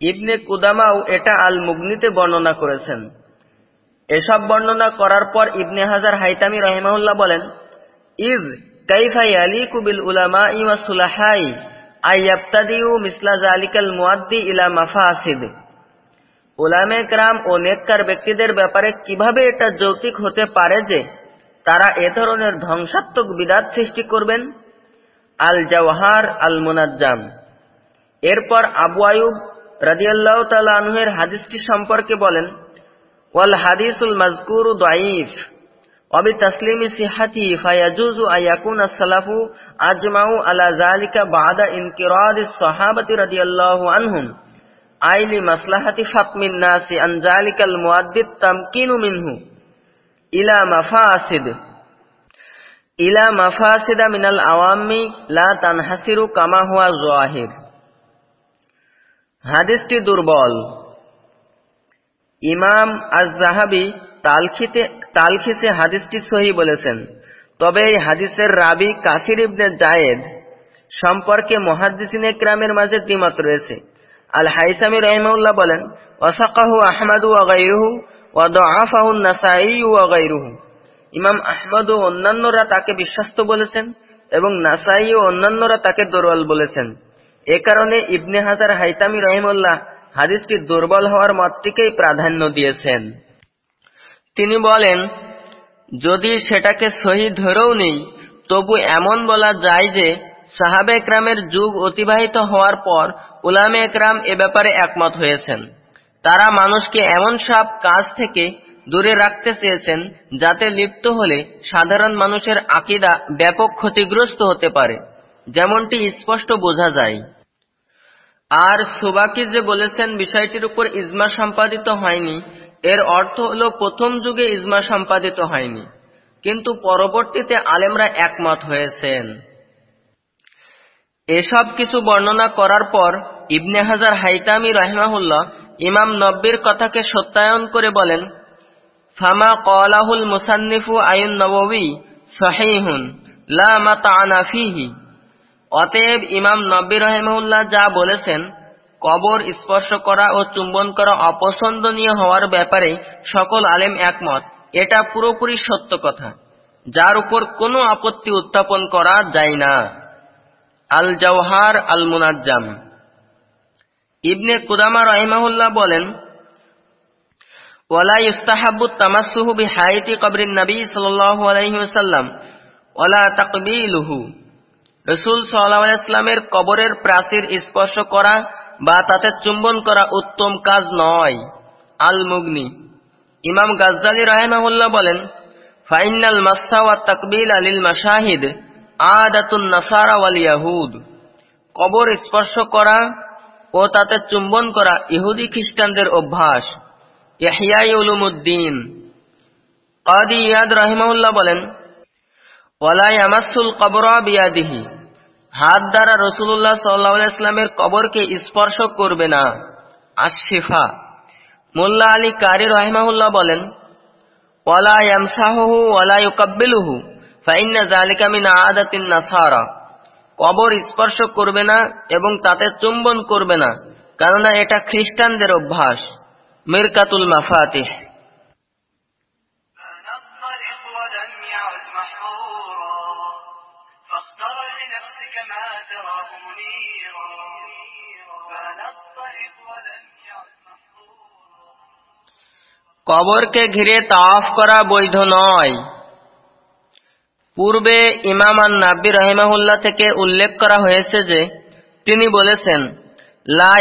ইবনে কুদামাও এটা আল মুগনিতে বর্ণনা করেছেন। এসব বর্ণনা করার পর ইবনে হাজার হাইতামি রহিমাউল্লাহ বলেন ইজ কাইফাই আলী কুবিল উলামা ইমা সুলাহাই, আইয়াবতাদিউ মিসলা জালিকাল মুয়াদ্দি ইলা মাফাসিদ। উলামে ক্রাম ও নেককার ব্যক্তিদের ব্যাপারে কীভাবে এটা যৌতিক হতে পারে যে তারা এ ধরনের ধ্বংসাত্মক বিদাত সৃষ্টি করবেন? আল জওহার আল মুনাজ্জাম। এরপর আবু আয়ুব রাজিয়াল্লাহ তালা আনহের হাদিসটি সম্পর্কে বলেন ওয়াল হাদিসুল মাজকুর দাইফ অবি তসলিমি সিহাতি ফায়াজুজু আয়াকুন আসসালাফু আজমাউ আলা জালিকা বাদা ইনকিরাদ সাহাবাতি রাদিয়াল্লাহু আনহুম আইলি মাসলাহাতি ফাতমিন নাসি আন জালিকাল মুআদ্দিদ তামকিনু মিনহু ইলা মাফাসিদ ইলা মাফাসিদা মিনাল আওয়ামি লা তানহাসিরু কামা হুয়া জাহির হাদিসটি দুর্বল ইমাম আজ-জাহাবি তালখিতে তালখিসে হাদিসটি সহি বলেছেন। তবে এই হাদিসের রাবি কাসির ইবনে জায়েদ সম্পর্কে মহাদ্দিসিনে ক্রামের মাঝে দ্বিমত রয়েছে। আল হাইসামি রহিমাউল্লাহ বলেন, ওয়াসাকাহু আহমাদু ওয়া গায়রুহু ওয়াদআফাহু নাসাই ওয়া গায়রুহু। ইমাম আহমদ ও অন্যান্যরা তাকে বিশ্বস্ত বলেছেন এবং নাসাই ও অন্যান্যরা তাকে দুর্বল বলেছেন। এ কারণে ইবনে হাজার হাইতামি রহিমুল্লাহ হাদিসটি দুর্বল হওয়ার মতটিকেই প্রাধান্য দিয়েছেন। তিনি বলেন, যদি সেটাকে সহি ধরেও নেই, তবু এমন বলা যায় যে, সাহাবে একরামের যুগ অতিবাহিত হওয়ার পর উলামে একরাম এ ব্যাপারে একমত হয়েছেন। তারা মানুষকে এমন সব কাজ থেকে দূরে রাখতে চেয়েছেন, যাতে লিপ্ত হলে সাধারণ মানুষের আকিদা ব্যাপক ক্ষতিগ্রস্ত হতে পারে। যেমনটি স্পষ্ট বোঝা যায়। আর সুবাকি যে বলেছেন, বিষয়টির উপর ইজমা সম্পাদিত হয়নি। এর অর্থ হল, প্রথম যুগে ইজমা সম্পাদিত হয়নি। কিন্তু পরবর্তীতে আলেমরা একমত হয়েছেন। এসব কিছু বর্ণনা করার পর ইবনে হাজার হাইতামি রহমাহুল্লাহ ইমাম নব্বির কথাকে সত্যায়ন করে বলেন, ফামা কলাহুল মুসান্নিফু আয়ুন নবী সহিহুন, লা মাতানা ফিহি। অতএব ইমাম নব্বী রহমউল্লাহ যা বলেছেন, কবর স্পর্শ করা ও চুম্বন করা অপছন্দনীয় হওয়ার ব্যাপারে সকল আলেম একমত। এটা পুরোপুরি সত্য কথা। যার উপর কোনো আপত্তি উত্থাপন করা যায় না। আল জওহার আল মুনাজ্জাম ইবনে কুদামা রহিমাহুল্লাহ বলেন, ওয়ালা ইস্তাহাব্বু তামাসসুহু বিহাইতি কবরিন নবী সাল্লাল্লাহু আলাইহি ওয়াসাল্লাম, ওয়ালা তাকবিলুহু। রসুল সাল্লামের কবরের প্রাচীর স্পর্শ করা বা তাতে চুম্বন করা উত্তম কাজ নয়। আল মুগনি ইমাম গাজ্জালি রাহেমাহুল্লাহ বলেন ফাইনাল মাসা ওয়া তাকবিল আলিল মাশাহিদ আদাতুন নাসারা ওয়াল ইয়াহুদ। কবর স্পর্শ করা ও তাতে চুম্বন করা ইহুদি খ্রিস্টানদের অভ্যাস। ইয়াহিয়াই উলুমুদ্দিন কাদি ইয়াদ রাহিমাহুল্লাহ বলেন ওয়ালাই আমাসুল কবরা বিয়াদিহি। হাত দ্বারা রসুল্লাহ সাল্লাহ ইসলামের কবরকে স্পর্শ করবে না। আশিফা মোল্লা আলী কারি রহিমাহুল্লাহ বলেন, ওয়ালা ইয়ামসাহু ওয়ালা ইউকাব্বিলুহু, ফাইন্না জালিকা মিন আদাতিন কবর স্পর্শ করবে না এবং তাতে চুম্বন করবে না, কেননা এটা খ্রিস্টানদের অভ্যাস। মিরকাতুল মাফাতিহ। কবরকে ঘিরে তাওয়াফ করা বৈধ নয়। পূর্বে ইমাম আন নাব্বি রহিমাহুল্লাহ থেকে উল্লেখ করা হয়েছে যে, তিনি বলেছেন, লা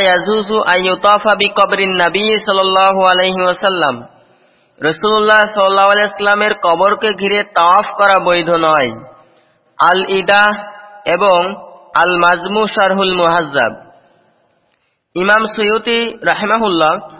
কবরকে ঘিরে তাওয়াফ করা বৈধ নয়। আল ইদাহ এবং আল মাজমু শারহুল মুহাজ্জাব। ইমাম সৈয়দি রাহিমাহুল্লাহ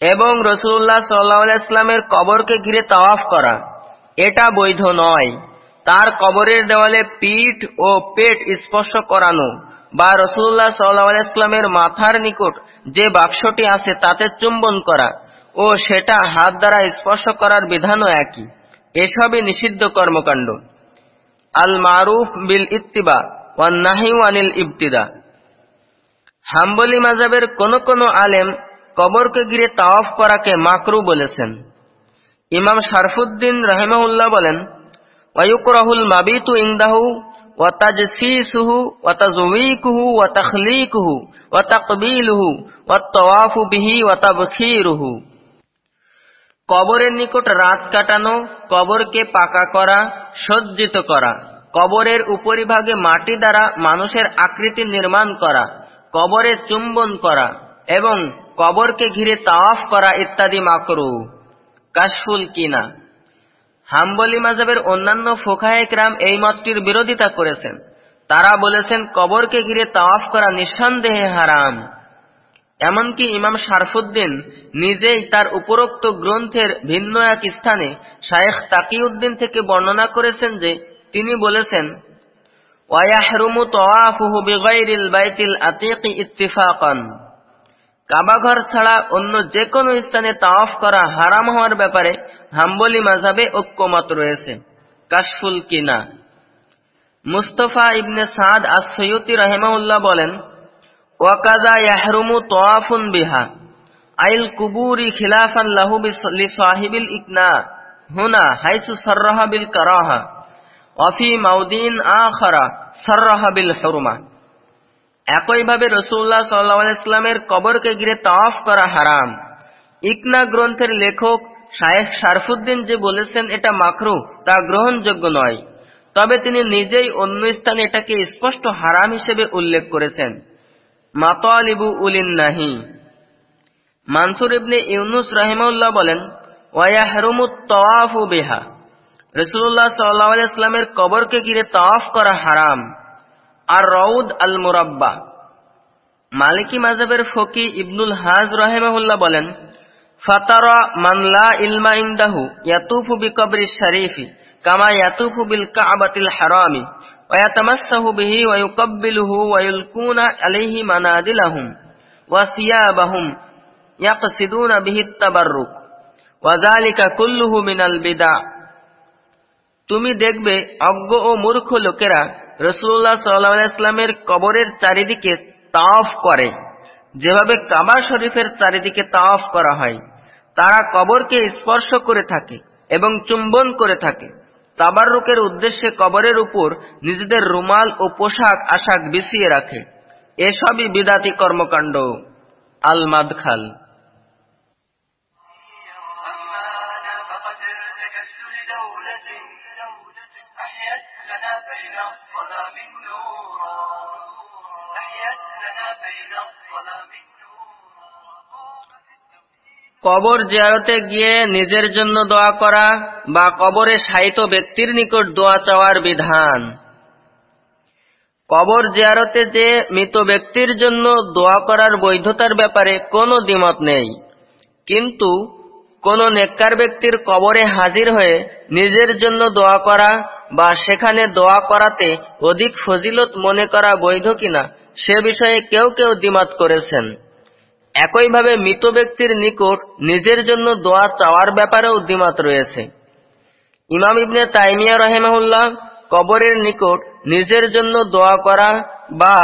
এবং রসুল্লাহ সাল্লাহ ইসলামের কবরকে ঘিরে তাওয়াফ করা। এটা বৈধ নয়। তার কবরের দেওয়ালে পিঠ ও পেট স্পর্শ করানো বা রসুল্লাহ সাল্লাহ ইসলামের মাথার নিকট যে বাক্সটি আছে তাতে চুম্বন করা ও সেটা হাত দ্বারা স্পর্শ করার বিধানও একই। এসবই নিষিদ্ধ কর্মকাণ্ড। আল মারুফ বিল ইত্তিবা ওয়ান নাহিউ আনিল ইবতিদা। হাম্বলি মাজাবের কোন কোন আলেম কবরকে ঘিরে তাওয়াফ করাকে মাকরু বলেছেন। ইমাম শারফুদ্দিন রাহেমাউল্লাহ বলেন, ওয়ুকরাহুল মাবিতু ইংদাহু ওয়া তাকবিলুহু ওয়া তাওয়াফু বিহি ওয়া তাবখিরুহু। কবরের নিকট রাত কাটানো, কবরকে পাকা করা, সজ্জিত করা, কবরের উপরিভাগে মাটি দ্বারা মানুষের আকৃতি নির্মাণ করা কবরে চুম্বন করা এবং কবরকে ঘিরে তাওয়াফ করা ইত্যাদি মাকরু। কাশফুল কিনা। হাম্বলি মাজাবের অন্যান্য ফোকাহেকরাম এই মতটির বিরোধিতা করেছেন। তারা বলেছেন, কবরকে ঘিরে তাওয়াফ করা নিঃসন্দেহে হারাম। এমনকি ইমাম শারফুদ্দিন নিজেই তার উপরোক্ত গ্রন্থের ভিন্ন এক স্থানে শায়েখ তাকিউদ্দিন থেকে বর্ণনা করেছেন যে, তিনি বলেছেন ওয়াহরুমু তোয়াফুহু বিগাইরিল বাইতিল আতিকি ইত্তিফাকান। কাবাঘর ছাড়া অন্য যে কোনো স্থানে তাওয়াফ করা হারাম হওয়ার ব্যাপারে হাম্বলি মাঝাবে ঐক্যমত রয়েছে। কাশফুল কিনা। মুস্তফা ইবনে সাদ আস সৈয়তি রহেমাউল্লাহ বলেন ওয়াকাদা ইয়াহরুমু তোয়াফুন বিহা, আইল কুবুরি খিলাফান লাহু লিসাহিবিল ইকনা, হুনা হাইসু সাররাহা বিল কারাহা ওয়াফি মাউদিন আখারা সাররাহা বিল হুরমা। একইভাবে রসুল্লাহ সাল্লাহামের কবরকে ঘিরে তাওয়াফ করা হারাম। ইকনা গ্রন্থের লেখক শায়েখ শারফুদ্দিন যে বলেছেন, এটা মাকরু, তা গ্রহণযোগ্য নয়। তবে তিনি নিজেই অন্য স্থানে এটাকে স্পষ্ট হারাম হিসেবে উল্লেখ করেছেন। মাতালিবু উলিন নাহি। মানসুর ইবনে ইউনুস রাহিমাউল্লাহ বলেন ওয়াহরুমুত তওয়াফু বিহা। রসুল্লাহ সাল্লাহ ইসলামের কবরকে ঘিরে তাওয়াফ করা হারাম। আর রউদ আল মুরাব্বা মালিকি মাজাবের ফকি ইবনুল হাজ রহেমাহুল্লাহ বলেন ফাতারা মানলা ইলমা ইন্দাহু ইয়াতুফু বিকবরি শরীফি কামা ইয়াতুফু বিল কাবাতিল হারামি ويتمسه به ويقبله ويلقون عليه منادلهم وثيابهم يقصدون به التبرك وذلك كله من البدع তুমি দেখবে অজ্ঞ ও মূর্খ লোকেরা রসুল্লাহ সাল্লাহামের কবরের চারিদিকে তাওফ করে। যেভাবে কাবা শরীফের চারিদিকে তাওফ করা হয়, তারা কবরকে স্পর্শ করে থাকে এবং চুম্বন করে থাকে। তাবার তাবারুকের উদ্দেশ্যে কবরের উপর নিজেদের রুমাল ও পোশাক, আশাক বিছিয়ে রাখে। এসবই বিদাতি কর্মকাণ্ড। আল মাদখাল কবর জিয়ারতে গিয়ে নিজের জন্য দোয়া করা বা কবরে শায়িত ব্যক্তির নিকট দোয়া চাওয়ার বিধান। কবর জিয়ারতে যে মৃত ব্যক্তির জন্য দোয়া করার বৈধতার ব্যাপারে কোনো দ্বিমত নেই। কিন্তু কোন নেককার ব্যক্তির কবরে হাজির হয়ে নিজের জন্য দোয়া করা বা সেখানে দোয়া করাতে অধিক ফজিলত মনে করা বৈধ কিনা, সে বিষয়ে কেউ কেউ দ্বিমত করেছেন। একইভাবে মৃত ব্যক্তির নিকট নিজের জন্য দোয়া চাওয়ার ব্যাপারেও দ্বিমত রয়েছে। ইমাম ইবনে তাইমিয়া রহেমাহুল্লাহ কবরের নিকট নিজের জন্য দোয়া করা বা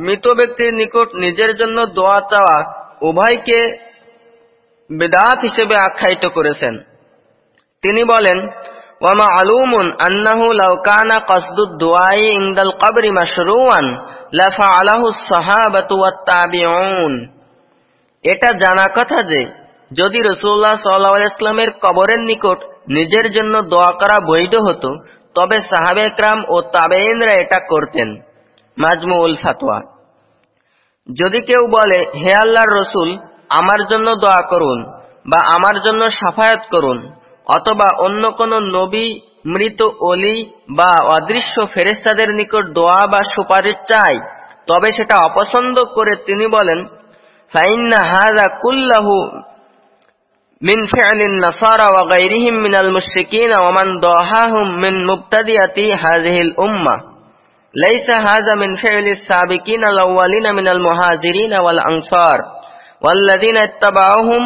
মৃত ব্যক্তির নিকট নিজের জন্য দোয়া চাওয়া উভয়কে বেদাত হিসেবে আখ্যায়িত করেছেন। তিনি বলেন, ওয়ামা আলুমুন আন্নাহু লাউ কানা কসদুদ দুআই ইনদাল কবরি মাশরুআন লাফা আলাহু সাহাবাতু ওয়াত তাবিউন। এটা জানা কথা যে, যদি রসুল্লাহ সাল্লাহ ইসলামের কবরের নিকট নিজের জন্য দোয়া করা বৈধ হতো, তবে সাহাবে একরাম ও তাবেইনরা এটা করতেন। মাজমুল ফাতোয়া যদি কেউ বলে, হে আল্লাহর রসুল, আমার জন্য দোয়া করুন বা আমার জন্য সাফায়াত করুন, অথবা অন্য কোন নবী, মৃত অলি বা অদৃশ্য ফেরেস্তাদের নিকট দোয়া বা সুপারিশ চাই, তবে সেটা অপছন্দ করে তিনি বলেন فإن هذا كله من فعل النصارى وغيرهم من المشركين ومن ضاهاهم من مبتدئة هذه الأمة ليس هذا من فعل السابقين الأولين من المهاجرين والأنصار والذين اتبعوهم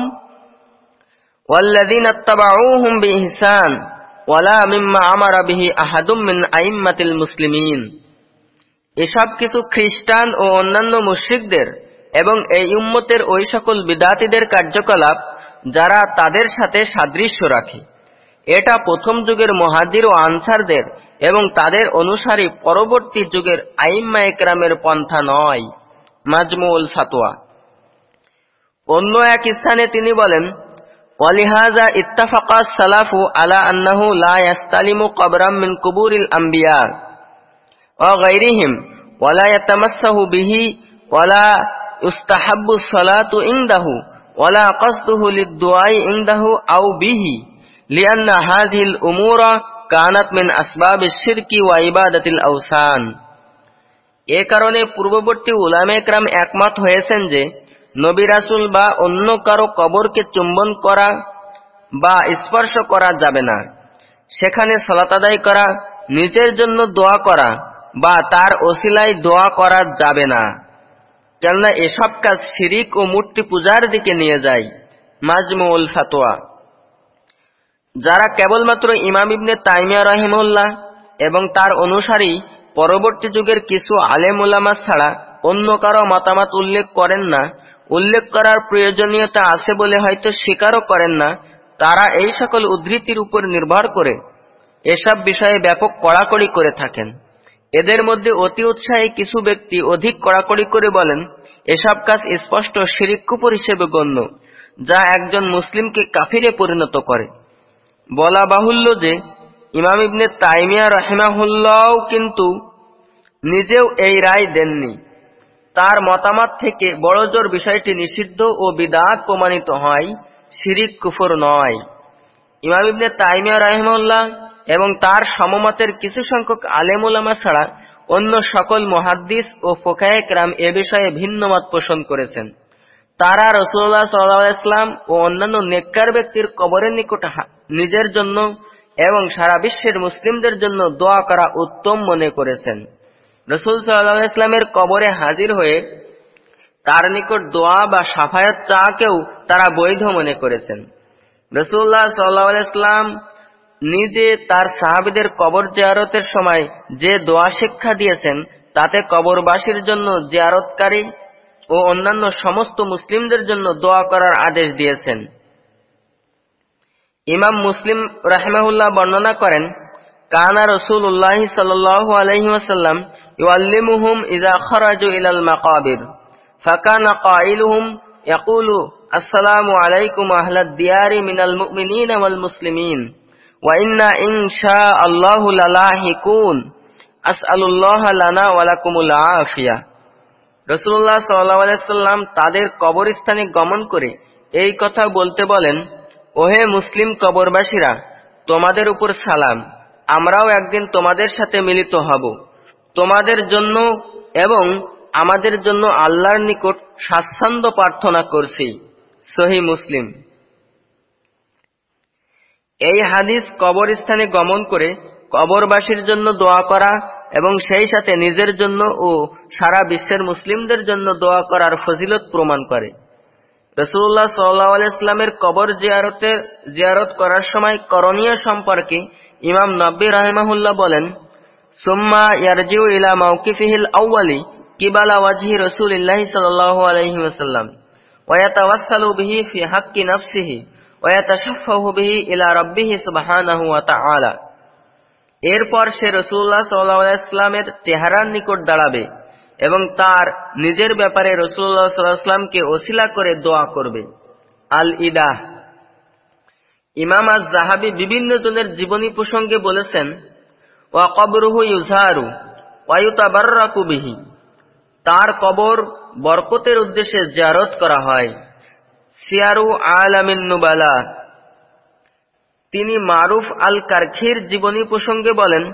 والذين اتبعوهم بإحسان ولا مما أمر به أحد من أئمة المسلمين এসব কিছু খ্রিস্টান ও অন্যান্য মুশ্রিকদের এবং এই উম্মতের ওই সকল বিদাতিদের কার্যকলাপ যারা তাদের সাথে সাদৃশ্য রাখে। এটা প্রথম যুগের মহাদির ও আনসারদের এবং তাদের অনুসারী পরবর্তী যুগের আইম্মা একরামের পন্থা নয় মাজমুল ফাতোয়া। অন্য এক স্থানে তিনি বলেন, ওয়ালিহাজা ইত্তাফাকা সালাফু আলা আন্নাহু লা কবরাম মিন কুবুরিল আম্বিয়া। ওয়া ইয়াতামাসসাহু বিহি, ওয়ালা ইস্তাহাব্বু সালাতু ইনদাহু, ওয়ালা কাসদুহু লিদদুআই ইনদাহু আও বিহি, লিআন্না হাযিল উমুরা কানাত মিন আসবাবিশ শিরকি ওয়া ইবাদাতিল আওসান। এ কারণে পূর্ববর্তী উলামে کرام একমত হয়েছেন যে, নবী রাসুল বা অন্য কারও কবরকে চুম্বন করা বা স্পর্শ করা যাবে না। সেখানে সালাত আদায় করা, নিজের জন্য দোয়া করা বা তার ওসিলায় দোয়া করা যাবে না। কেননা এসব কাজ শিরিক ও মূর্তি পূজার দিকে নিয়ে যায়। মাজমুল ফাতোয়া। যারা কেবলমাত্র ইমাম ইবনে তাইমিয়া রহিমুল্লাহ এবং তার অনুসারী পরবর্তী যুগের কিছু আলেম উলামা ছাড়া অন্য কারও মতামত উল্লেখ করেন না, উল্লেখ করার প্রয়োজনীয়তা আছে বলে হয়তো স্বীকারও করেন না, তারা এই সকল উদ্ধৃতির উপর নির্ভর করে এসব বিষয়ে ব্যাপক কড়াকড়ি করে থাকেন। এদের মধ্যে অতি উৎসাহী কিছু ব্যক্তি অধিক কড়াকড়ি করে বলেন, এসব কাজ স্পষ্ট শিরিকুপুর হিসেবে গণ্য, যা একজন মুসলিমকে কাফিরে পরিণত করে। বলা বাহুল্য যে, ইমাম ইবনে তাইমিয়া রহেমাহুল্লাহ কিন্তু নিজেও এই রায় দেননি। তার মতামত থেকে বড়জোর বিষয়টি নিষিদ্ধ ও বিদাত প্রমাণিত হয়, শিরিক কুফর নয়। ইমাম ইবনে তাইমিয়া রহমুল্লাহ এবং তার সমমতের কিছু সংখ্যক আলেমুলামা ছাড়া অন্য সকল মহাদ্দিস ও ফোকায়েক রাম এ বিষয়ে ভিন্ন মত পোষণ করেছেন। তারা রসুল্লাহ সাল্লাহ ও অন্যান্য নেককার ব্যক্তির কবরের নিকট নিজের জন্য এবং সারা বিশ্বের মুসলিমদের জন্য দোয়া করা উত্তম মনে করেছেন। রসুল সাল্লাহ ইসলামের কবরে হাজির হয়ে তার নিকট দোয়া বা সাফায়াত চাকেও তারা বৈধ মনে করেছেন। রসুল্লাহ সাল্লাহ ইসলাম নিজে তার সাহাবিদের কবর জিয়ারতের সময় যে দোয়া শিক্ষা দিয়েছেন তাতে কবরবাসীর জন্য জিয়ারতকারী ও অন্যান্য সমস্ত মুসলিমদের জন্য দোয়া করার আদেশ দিয়েছেন ইমাম মুসলিম রাহমাহুল্লাহ বর্ণনা করেন কানা রসুল উল্লাহ সাল্লাহ আলহিমাসাল্লাম يعلمهم إذا خرجوا إلى المقابر فكان قائلهم يقول السلام عليكم أهل الديار من المؤمنين والمسلمين ওয়াইন্না আল্লাহ আফিয়া। রসুল্লাহ তাদের কবরস্থানে গমন করে এই কথা বলতে বলেন, ওহে মুসলিম কবরবাসীরা, তোমাদের উপর সালাম। আমরাও একদিন তোমাদের সাথে মিলিত হব। তোমাদের জন্য এবং আমাদের জন্য আল্লাহর নিকট স্বাচ্ছন্দ্য প্রার্থনা করছি। সহি মুসলিম। এই হাদিস কবরস্থানে গমন করে কবরবাসীর জন্য দোয়া করা এবং সেই সাথে নিজের জন্য ও সারা বিশ্বের মুসলিমদের জন্য দোয়া করার ফজিলত প্রমাণ করে। রসুল্লাহ সাল্লাহ ইসলামের কবর জিয়ারতে, জিয়ারত করার সময় করণীয় সম্পর্কে ইমাম নব্বী রাহিমাহুল্লাহ বলেন, সুম্মা ইয়ারজিউ ইলা মাউকিফিহিল আউয়ালি কিবালা ওয়াজহি রাসূলিল্লাহি সাল্লাল্লাহু আলাইহি ওয়াসাল্লাম, ওয়া ইয়াতাওয়াসসালু বিহি ফি হাক্কি নাফসিহি। এরপর সে আলাইহি ওয়াসাল্লামের চেহারার নিকট দাঁড়াবে এবং তার নিজের ব্যাপারে রাসূলুল্লাহ সাল্লাল্লাহু আলাইহি ওসিলা করে দোয়া করবে। আল ইদাহ ইমাম আজ-জাহাবী বিভিন্ন জনের জীবনী প্রসঙ্গে বলেছেন, ওয়া কবরুহু ইউজারু ওয়া তার কবর বরকতের উদ্দেশ্যে জিয়ারত করা হয়। সিয়ারু আলামিন নুবালা। তিনি মারুফ আল কারখির জীবনী প্রসঙ্গে বলেন,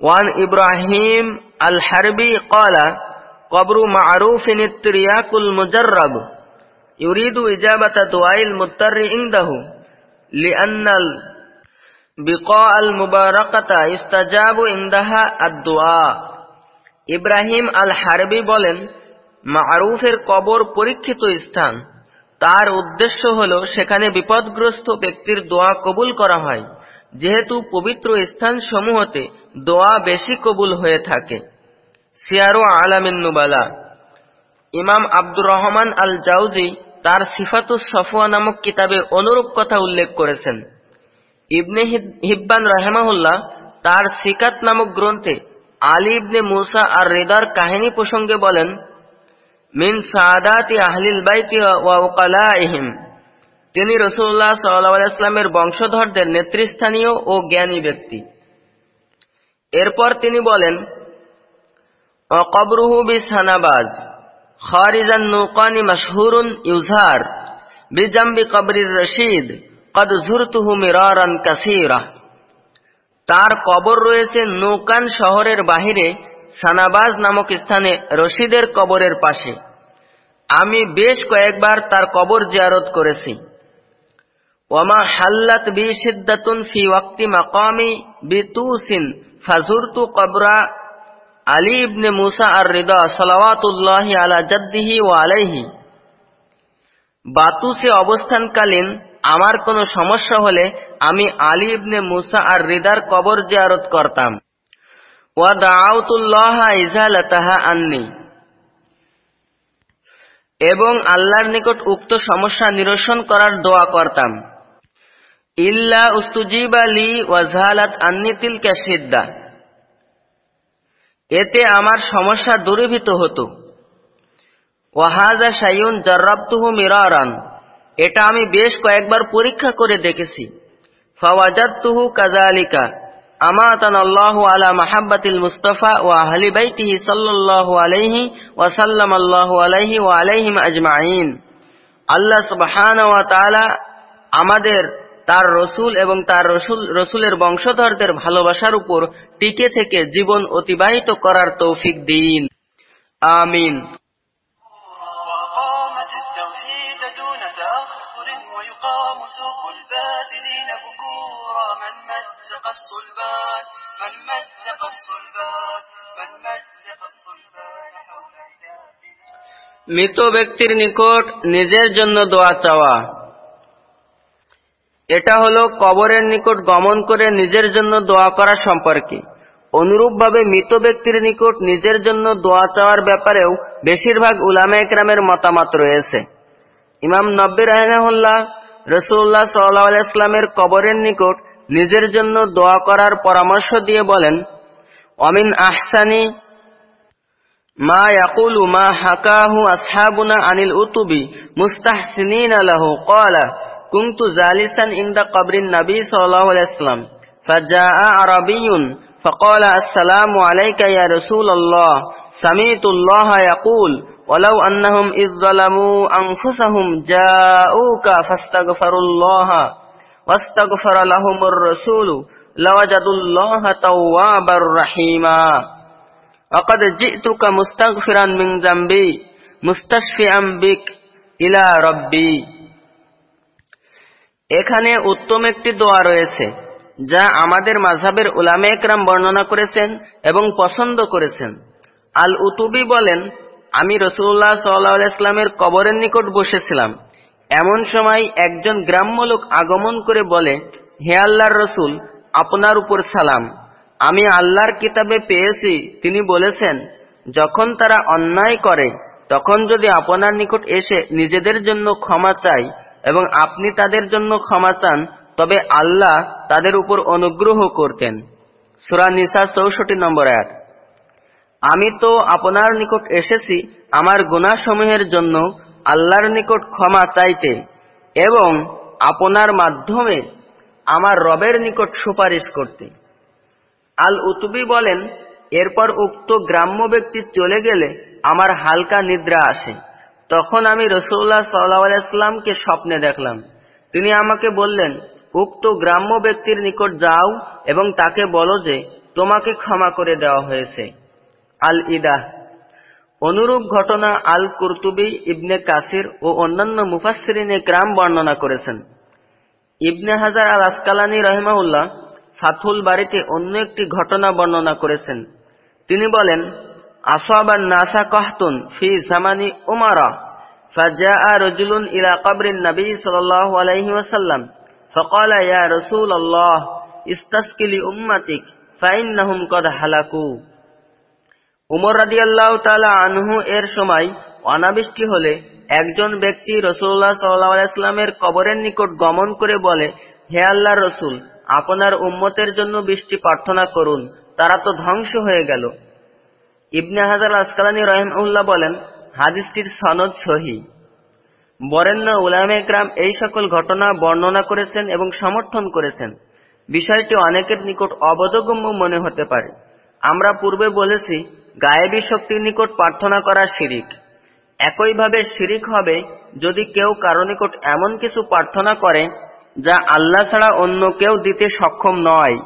ওয়ান ইব্রাহিম আল হারবি কলা কবরু মারুফিন ইত্রিয়াকুল মুজাররাব, ইউরিদু ইজাবাতা দুআইল মুত্তারি ইনদাহু, লিআন্নাল বিকা আল মুবারাকাতা ইস্তাজাবু ইন্দাহা আদ-দুআ। ইব্রাহিম আল হারবি বলেন, মারুফের কবর পরীক্ষিত স্থান। তার উদ্দেশ্য হল সেখানে বিপদগ্রস্ত ব্যক্তির দোয়া কবুল করা হয়। যেহেতু পবিত্র স্থান সমূহতে দোয়া বেশি কবুল হয়ে থাকে। সিয়ারো আলামিন্নুবালা ইমাম আব্দুর রহমান আল জাউজি তার সিফাতুস সফুয়া নামক কিতাবে অনুরূপ কথা উল্লেখ করেছেন। ইবনে হিব্বান রহেমাহুল্লাহ তার সিকাত নামক গ্রন্থে আলী ইবনে মুসা আর রেদার কাহিনী প্রসঙ্গে বলেন মিন সাদাতি আহলিল বাইতি ওয়া উকালাইহিম। তিনি রসুল্লাহ সাল্লামের বংশধরদের নেতৃস্থানীয় ও জ্ঞানী ব্যক্তি। এরপর তিনি বলেন অকবরুহু বিসানাবাজ, খারিজান নৌকানি মশহুরুন ইউজার, বিজাম্বি কবরির রশিদ, কদ ঝুরতুহু মিরারান কাসিরা। তার কবর রয়েছে নৌকান শহরের বাহিরে সানাবাজ নামক স্থানে রশিদের কবরের পাশে। আমি বেশ কয়েকবার তার কবর জিয়ারত করেছি। ওয়ামা হাল্লাত বি সিদ্দাতুন ফি ওয়াক্তি মাকামি বি বিতুসিন ফাজুরতু কবরা আলী ইবনে মুসা আর রিদা সালাওয়াতুল্লাহ আলা জাদ্দিহি ওয়া আলাইহি। বাতুসে অবস্থানকালীন আমার কোনো সমস্যা হলে আমি আলী ইবনে মুসা আর রিদার কবর জিয়ারত করতাম ওয়া দাউতুল্লাহ ইজালাতাহা আন্নি এবং আল্লাহর নিকট উক্ত সমস্যা নিরসন করার দোয়া করতাম। ইল্লা উস্তুজিব আলী ওয়াজহালাত আন্নি তিলকা সিদ্দা এতে আমার সমস্যা দূরীভূত হতো। ওয়াহাজা সাইউন জার্রাবতুহু মিরারান। এটা আমি বেশ কয়েকবার পরীক্ষা করে দেখেছি। ফাওয়াজাদতুহু কাযালিকা। আমাতান আল্লাহু আলা মাহাব্বাতিল মুস্তাফা ওয়া আহলি বাইতিহি সাল্লাল্লাহু আলাইহি ওয়া সাল্লামাল্লাহু আলাইহি ওয়া আলাইহিম আজমাইন। আল্লাহ সুবহানাহু ওয়া তাআলা আমাদের তার রসুল এবং তার রসুল, রসুলের বংশধরদের ভালোবাসার উপর টিকে থেকে জীবন অতিবাহিত করার তৌফিক দিন। আমিন। মৃত ব্যক্তির নিকট নিজের জন্য দোয়া চাওয়া। এটা হলো কবরের নিকট গমন করে নিজের জন্য দোয়া করা সম্পর্কে। অনুরূপভাবে মৃত ব্যক্তির নিকট নিজের জন্য দোয়া চাওয়ার ব্যাপারেও বেশিরভাগ উলামা একরামের মতামত রয়েছে। ইমাম নব্বির রাহমাহুল্লাহ রসুল্লাহ সাল্লাহ ইসলামের কবরের নিকট নিজের জন্য দোয়া করার পরামর্শ দিয়ে বলেন ومن أحسن ما يقول ما حكاه أصحابنا عن الأطب مستحسنين له. قال كنت جالسا عند قبر النبي صلى الله عليه وسلم فجاء عربي فقال السلام عليك يا رسول الله سمعت الله يقول ولو أنهم إذ ظلموا أنفسهم جاءوك فاستغفروا الله واستغفر لهم الرسول لوجدوا الله توابا رحيما وقد جئتك مستغفرا من ذنبي مستشفعا بك إلى ربي এখানে উত্তম একটি দোয়া রয়েছে যা আমাদের মাঝাবের উলামে একরাম বর্ণনা করেছেন এবং পছন্দ করেছেন আল উতুবি বলেন আমি রসুল্লাহ সাল্লাহ ইসলামের কবরের নিকট বসেছিলাম এমন সময় একজন গ্রাম্য লোক আগমন করে বলে হে আল্লাহর রসুল আপনার উপর সালাম। আমি আল্লাহর কিতাবে পেয়েছি, তিনি বলেছেন, যখন তারা অন্যায় করে, তখন যদি আপনার নিকট এসে নিজেদের জন্য ক্ষমা চায় এবং আপনি তাদের জন্য ক্ষমা চান, তবে আল্লাহ তাদের উপর অনুগ্রহ করতেন। সুরা নিসা চৌষট্টি নম্বর এক আমি তো আপনার নিকট এসেছি আমার গুণাসমূহের জন্য আল্লাহর নিকট ক্ষমা চাইতে এবং আপনার মাধ্যমে আমার রবের নিকট সুপারিশ করতে। আল উতুবি বলেন, এরপর উক্ত গ্রাম্য ব্যক্তি চলে গেলে আমার হালকা নিদ্রা আসে। তখন আমি রসুল্লাহ সাল্লাহামকে স্বপ্নে দেখলাম। তিনি আমাকে বললেন, উক্ত গ্রাম্য ব্যক্তির নিকট যাও এবং তাকে বলো যে তোমাকে ক্ষমা করে দেওয়া হয়েছে। আল ইদাহ। অনুরূপ ঘটনা আল কুরতুবি, ইবনে কাসির ও অন্যান্য মুফাসরিনে গ্রাম বর্ণনা করেছেন। ইবনে হাজার আল আসকালানি রহমাউল্লাহ ফাথুল বাড়িতে অন্য একটি ঘটনা বর্ণনা করেছেন তিনি বলেন আসাবার নাসা কহতুন ফি জামানি উমারা فجاء رجل إلى قبر النبي صلى الله عليه وسلم فقال يا رسول الله استسقي لأمتك فإنهم قد هلكوا উমর রাদিয়াল্লাহু তাআলা আনহু এর সময় অনাবৃষ্টি হলে একজন ব্যক্তি রসুল্লাহ সাল্লাহ ইসলামের কবরের নিকট গমন করে বলে, হে আল্লাহ রসুল, আপনার উম্মতের জন্য বৃষ্টি প্রার্থনা করুন, তারা তো ধ্বংস হয়ে গেল। ইবনে হাজার আসকালানী রহিমউল্লাহ বলেন, হাদিসটির সনদ সহি। বরেণ্য উলামে গ্রাম এই সকল ঘটনা বর্ণনা করেছেন এবং সমর্থন করেছেন। বিষয়টি অনেকের নিকট অবোধগম্য মনে হতে পারে। আমরা পূর্বে বলেছি, গায়েবী শক্তির নিকট প্রার্থনা করা শিরিক। একইভাবে শিরিক হবে যদি কেউ কারও নিকট এমন কিছু প্রার্থনা করে যা আল্লাহ ছাড়া অন্য কেউ দিতে সক্ষম নয়।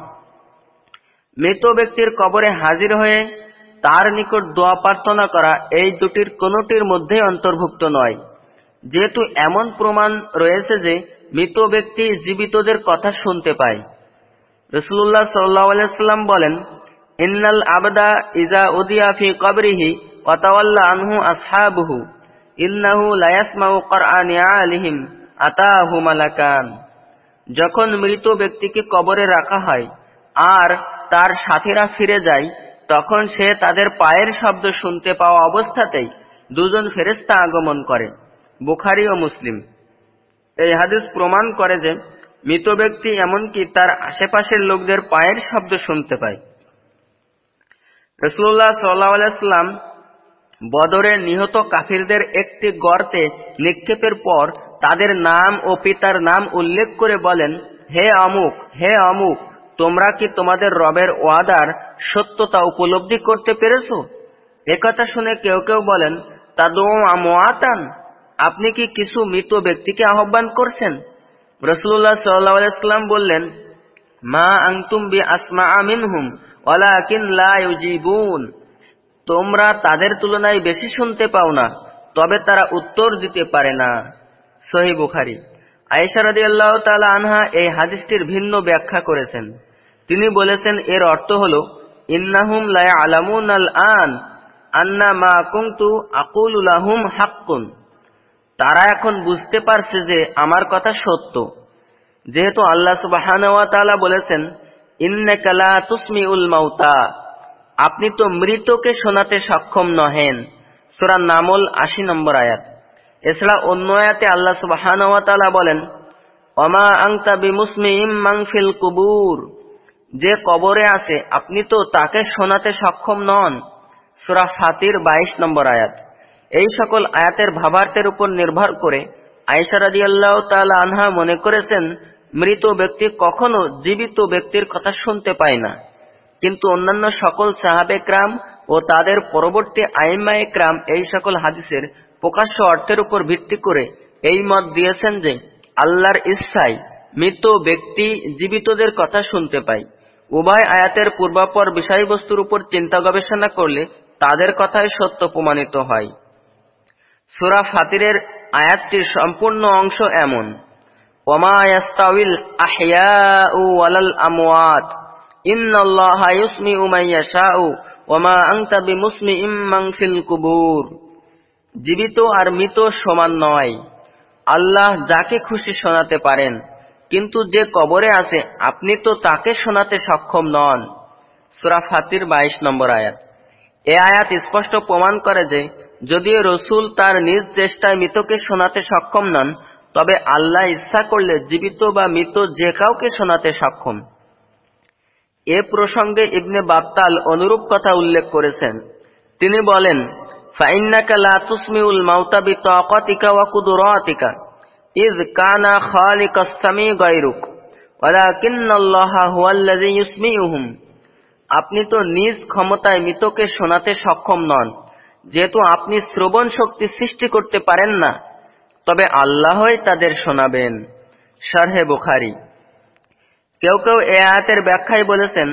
মৃত ব্যক্তির কবরে হাজির হয়ে তার নিকট দোয়া প্রার্থনা করা এই দুটির কোনটির মধ্যেই অন্তর্ভুক্ত নয়। যেহেতু এমন প্রমাণ রয়েছে যে মৃত ব্যক্তি জীবিতদের কথা শুনতে পায়। রসুল্লাহ সাল্লাম বলেন, ইন্নাল আবদা ইজা উদিয়া ফি কবরিহি আনহু লায়াসমাউ আতাহু মালাকান। যখন মৃত ব্যক্তিকে কবরে রাখা হয় আর তার সাথীরা ফিরে যায়, তখন সে তাদের পায়ের শব্দ শুনতে পাওয়া অবস্থাতেই দুজন ফেরেস্তা আগমন করে, বুখারি ও মুসলিম। এই হাদিস প্রমাণ করে যে মৃত ব্যক্তি এমনকি তার আশেপাশের লোকদের পায়ের শব্দ শুনতে পায়। রসুল্লাহ সাল্লাম বদরে নিহত কাফিরদের একটি গর্তে নিক্ষেপের পর তাদের নাম ও পিতার নাম উল্লেখ করে বলেন, হে অমুক হে অমুক, তোমরা কি তোমাদের রবের ওয়াদার সত্যতা উপলব্ধি করতে পেরেছ? একথা শুনে কেউ কেউ বলেন তাদু আমোয়াতান আপনি কি কিছু মৃত ব্যক্তিকে আহ্বান করছেন? রসুল্লাহ সাল্লাম বললেন, মা আংতুম বি আসমা আমিনহুম ওয়ালাকিন লা ইউজিবুন। তোমরা তাদের তুলনায় বেশি শুনতে পাও না, তবে তারা উত্তর দিতে পারে না। সহি বুখারি। আয়েশা আল্লাহ তালা আনহা এই হাদিসটির ভিন্ন ব্যাখ্যা করেছেন। তিনি বলেছেন, এর অর্থ হলো, ইন্নাহুম লা আলামুন আল আন আন্না মা কুনতু আকুল উলাহুম হাক্কুন। তারা এখন বুঝতে পারছে যে আমার কথা সত্য। যেহেতু আল্লাহ সুবহানাহু ওয়া তাআলা বলেছেন, ইন্নাকা লা তুসমিউল মাউতা। আপনি তো মৃতকে শোনাতে সক্ষম নহেন। সূরা নামল 80 নম্বর আয়াত। এছাড়া অন্য আয়াতে আল্লাহ সুবহানাহু ওয়া বলেন অমা আংতা বিমুসমিম মান ফিল কুবুর। যে কবরে আছে, আপনি তো তাকে শোনাতে সক্ষম নন। সূরা ফাতির 22 নম্বর আয়াত। এই সকল আয়াতের ভাবার্থের উপর নির্ভর করে আয়েশা রাদিয়াল্লাহু তাআলা আনহা মনে করেছেন, মৃত ব্যক্তি কখনো জীবিত ব্যক্তির কথা শুনতে পায় না। কিন্তু অন্যান্য সকল সাহাবে ক্রাম ও তাদের পরবর্তী আইমায়ে ক্রাম এই সকল হাদিসের প্রকাশ্য অর্থের উপর ভিত্তি করে এই মত দিয়েছেন যে, আল্লাহর ইচ্ছায় মৃত ব্যক্তি জীবিতদের কথা শুনতে পায়। উভয় আয়াতের পূর্বাপর বিষয়বস্তুর উপর চিন্তা গবেষণা করলে তাদের কথাই সত্য প্রমাণিত হয়। সুরা ফাতিরের আয়াতটির সম্পূর্ণ অংশ এমন, ওমা আহইয়াউ ওয়ালাল আমওয়াত কুবুর। জীবিত আর মৃত সমান নয়। আল্লাহ যাকে খুশি শোনাতে পারেন, কিন্তু যে কবরে আছে, আপনি তো তাকে শোনাতে সক্ষম নন। সুরা ফাতির বাইশ নম্বর আয়াত। এ আয়াত স্পষ্ট প্রমাণ করে যে যদিও রসুল তার নিজ চেষ্টায় মৃতকে শোনাতে সক্ষম নন, তবে আল্লাহ ইচ্ছা করলে জীবিত বা মৃত যে কাউকে শোনাতে সক্ষম। এ প্রসঙ্গে ইবনে বাত্তাল অনুরূপ কথা উল্লেখ করেছেন। তিনি বলেন আপনি তো নিজ ক্ষমতায় মৃতকে শোনাতে সক্ষম নন, যেহেতু আপনি শ্রবণ শক্তি সৃষ্টি করতে পারেন না, তবে আল্লাহই তাদের শোনাবেন। শারহে বুখারি। কেউ কেউ এ আয়াতের ব্যাখ্যায় বলেছেন,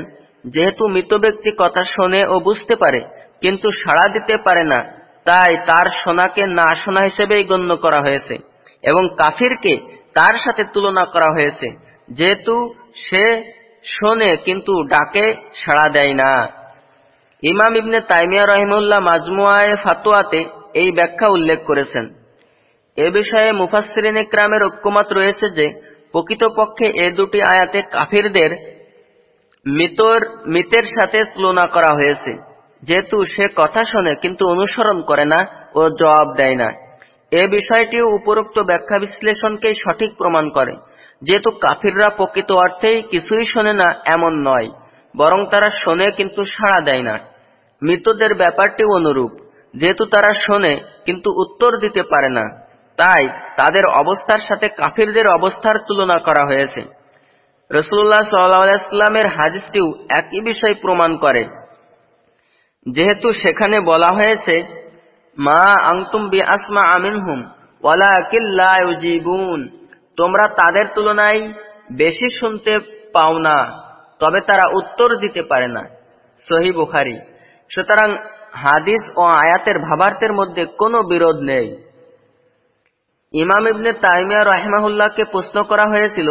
যেহেতু মৃত ব্যক্তি কথা শোনে ও বুঝতে পারে, কিন্তু সাড়া দিতে পারে না, তাই তার সোনাকে না শোনা হিসেবেই গণ্য করা হয়েছে এবং কাফিরকে তার সাথে তুলনা করা হয়েছে। যেহেতু সে শোনে কিন্তু ডাকে সাড়া দেয় না। ইমাম ইবনে তাইমিয়া রহিমুল্লাহ মাজমুয়ায় ফাতোয়াতে এই ব্যাখ্যা উল্লেখ করেছেন। এ বিষয়ে মুফাসসিরিন ইকরামের ঐক্যমত রয়েছে যে প্রকৃতপক্ষে এ দুটি আয়াতে কাফিরদের মৃতর, মৃতের সাথে তুলনা করা হয়েছে। যেহেতু সে কথা শোনে, কিন্তু অনুসরণ করে না ও জবাব দেয় না। এ বিষয়টিও উপরোক্ত ব্যাখ্যা বিশ্লেষণকেই সঠিক প্রমাণ করে। যেহেতু কাফিররা প্রকৃত অর্থেই কিছুই শোনে না, এমন নয়। বরং তারা শোনে, কিন্তু সাড়া দেয় না। মৃতদের ব্যাপারটি অনুরূপ। যেহেতু তারা শোনে, কিন্তু উত্তর দিতে পারে না। তাই তাদের অবস্থার সাথে কাফিরদের অবস্থার তুলনা করা হয়েছে। রসুল্লাহ সাল্লামের হাদিসটিও একই বিষয় প্রমাণ করে। যেহেতু সেখানে বলা হয়েছে, মা আংতুম বি আসমা আমিনহুম ওয়ালা কিল্লাউজিবুন তোমরা তাদের তুলনায় বেশি শুনতে পাও না, তবে তারা উত্তর দিতে পারে না। সহি বুখারি। সুতরাং হাদিস ও আয়াতের ভাবার্থের মধ্যে কোনো বিরোধ নেই। ইমাম ইবনে তাইমিয়া রহমাহুল্লাহকে প্রশ্ন করা হয়েছিল,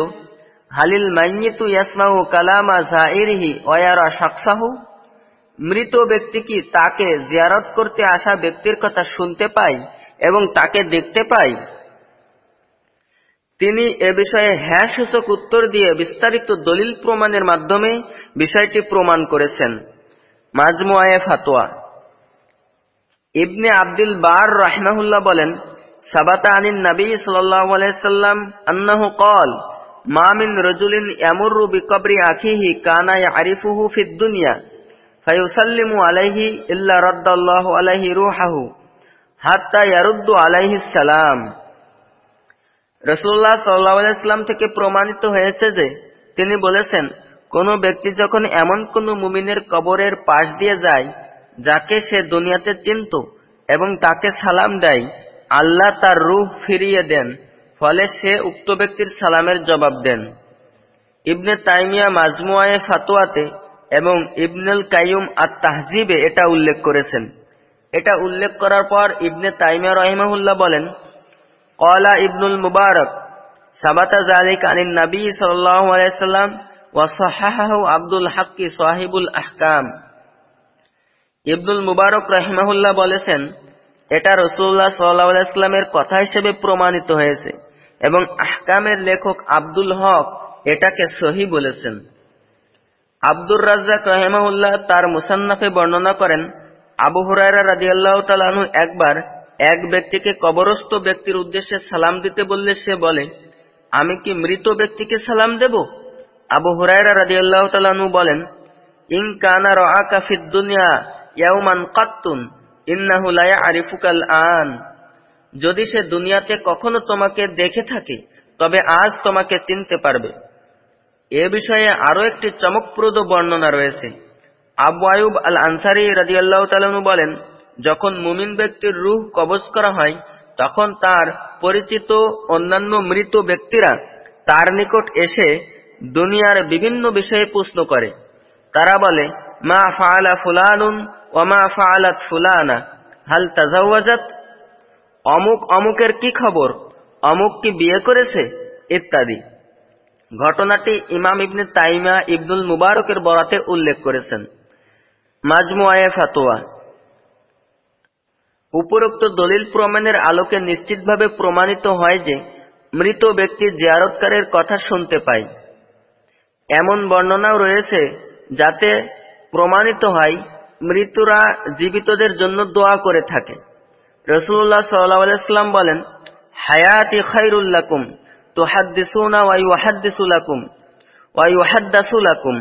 হালিল মাইয়িতু ইয়াসমাউ কালামা জাইরিহি ওয়ারা শাকসাহু মৃত ব্যক্তি কি তাকে জিয়ারত করতে আসা ব্যক্তির কথা শুনতে পায় এবং তাকে দেখতে পায়? তিনি এ বিষয়ে হ্যাঁ সূচক উত্তর দিয়ে বিস্তারিত দলিল প্রমাণের মাধ্যমে বিষয়টি প্রমাণ করেছেন। মাজমুয়ায়ে ফাতোয়া। ইবনে আব্দুল বার রাহমাহুল্লাহ বলেন সাবাতা আনিন নবী সাল্লাহ আলাইসাল্লাম আন্নাহু কল মামিন রজুলিন ইয়ামুরু বিকবরি আখিহি কানা ইয়ারিফুহু ফিদ দুনিয়া, ফায়ুসাল্লিমু আলাইহি ইল্লা রাদ্দাল্লাহু আলাইহি রুহাহু, হাত্তা ইয়ারুদ্দু আলাইহি সালাম। রসুল্লাহ সাল্লাহ আলাইসাল্লাম থেকে প্রমাণিত হয়েছে যে তিনি বলেছেন, কোনো ব্যক্তি যখন এমন কোনো মুমিনের কবরের পাশ দিয়ে যায়, যাকে সে দুনিয়াতে চিনত এবং তাকে সালাম দেয় আল্লাহ তার রুহ ফিরিয়ে দেন, ফলে সে উক্ত ব্যক্তির সালামের জবাব দেন। ইবনে তাইমিয়া মাজমুয়ায়ে ফাতোয়াতে এবং ইবনুল কাইয়ুম আর তাহজিবে এটা উল্লেখ করেছেন। এটা উল্লেখ করার পর ইবনে তাইমিয়া রহিমাহুল্লাহ বলেন, কলা ইবনুল মুবারক, সাবাতা জালিক আনিন নবী সাল্লাম আব্দুল হাক্কি সাহিবুল আহকাম। ইবনুল মুবারক রহিমাহুল্লাহ বলেছেন এটা রসুল্লাহ সাল্লাহ আলাইস্লামের কথা হিসেবে প্রমাণিত হয়েছে এবং আহকামের লেখক আব্দুল হক এটাকে সহি বলেছেন। আব্দুর রাজ্জাক রহেমাউল্লাহ তার মুসান্নাফে বর্ণনা করেন, আবু হুরায়রা রাদিয়াল্লাহ তালানু একবার এক ব্যক্তিকে কবরস্থ ব্যক্তির উদ্দেশ্যে সালাম দিতে বললে সে বলে, আমি কি মৃত ব্যক্তিকে সালাম দেব? আবু হুরায়রা রাদিয়াল্লাহ তালানু বলেন, ইন কানা রাআকা ফিদ দুনিয়া ইয়াউমান কাত্তুন। ইন্নাহু লা ইয়ারিফুকাল আন। যদি সে দুনিয়াতে কখনো তোমাকে দেখে থাকে, তবে আজ তোমাকে চিনতে পারবে। এ বিষয়ে আরও একটি চমকপ্রদ বর্ণনা রয়েছে। আবু আয়ুব আল আনসারি রাজিয়াল্লাহ তালু বলেন, যখন মুমিন ব্যক্তির রুহ কবজ করা হয়, তখন তার পরিচিত অন্যান্য মৃত ব্যক্তিরা তার নিকট এসে দুনিয়ার বিভিন্ন বিষয়ে প্রশ্ন করে। তারা বলে, মা ফাআলা ফুলানুন ও মা ফাআলাত ফুলানা, হাল তাজাওয়াজাত? অমুক, অমুকের কি খবর? অমুক কি বিয়ে করেছে? ইত্যাদি। ঘটনাটি ইমাম ইবনে তাইমা ইবনুল মুবারকের বরাতে উল্লেখ করেছেন। মাজমুয়ায়ে ফাতোয়া। উপরোক্ত দলিল প্রমাণের আলোকে নিশ্চিতভাবে প্রমাণিত হয় যে, মৃত ব্যক্তি জিয়ারতকারের কথা শুনতে পায়। এমন বর্ণনাও রয়েছে যাতে প্রমাণিত হয় মৃতরা জীবিতদের জন্য দোয়া করে থাকে। রসুল্লাহ সাল্লাম বলেন, হায়াতি খাইরুল্লাকুম তুহাদ্দিসুনা ওয়া ইউহাদ্দিসু লাকুম, ওয়া ইউহাদ্দাসু লাকুম,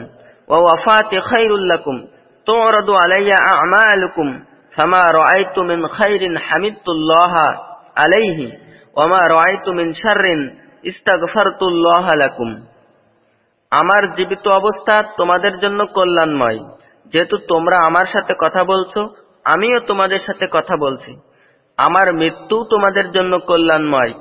ওয়া ওয়াফাতি খাইরুল লাকুম, তু'রাদু আলাইয়া আ'মালুকুম, ফামা রাআইতু মিন খাইরিন হামিদতুল্লাহ আলাইহি, ওয়া মা রাআইতু মিন শাররিন ইস্তাগফারতুল্লাহ লাকুম। আমার জীবিত অবস্থা তোমাদের জন্য কল্যাণময়। যেহেতু তোমরা আমার সাথে কথা বলছো, আমিও তোমাদের সাথে কথা বলছি। আমার মৃত্যু তোমাদের জন্য কল্যাণময়।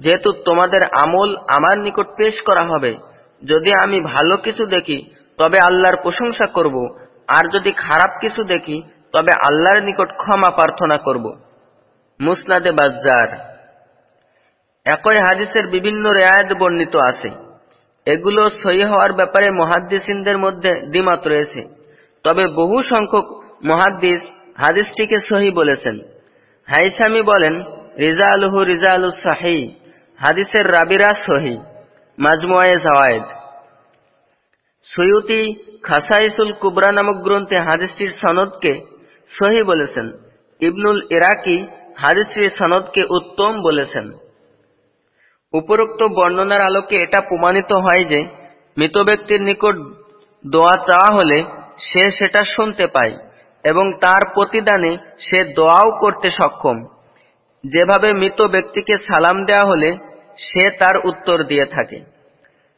যেহেতু তোমাদের আমল আমার নিকট পেশ করা হবে, যদি আমি ভালো কিছু দেখি, তবে আল্লাহর প্রশংসা করব। আর যদি খারাপ কিছু দেখি, তবে আল্লাহর নিকট ক্ষমা প্রার্থনা করব। মুসনাদে বাজ্জার। একই হাদিসের বিভিন্ন রেয়ায়ত বর্ণিত আছে। এগুলো সহি হওয়ার ব্যাপারে মহাদ্দিসিনদের মধ্যে দ্বিমত রয়েছে। তবে বহু সংখ্যক মহাদ্দিস হাদিসটিকে সহি বলেছেন। হাইসামি বলেন রিজা আলহু রিজা আলু সাহি হাদিসের রাবিরা সহি। মাজমুয়ায়ে জাওয়ায়েদ সৈয়তি খাসাইসুল কুবরা নামক গ্রন্থে হাদিসটির সনদকে সহি বলেছেন। ইবনুল ইরাকি হাদিসটির সনদকে উত্তম বলেছেন। উপরোক্ত বর্ণনার আলোকে এটা প্রমাণিত হয় যে, মৃত ব্যক্তির নিকট দোয়া চাওয়া হলে সে সেটা শুনতে পায় এবং তার প্রতিদানে সে দোয়াও করতে সক্ষম। যেভাবে মৃত ব্যক্তিকে সালাম দেওয়া হলে সে তার উত্তর দিয়ে থাকে।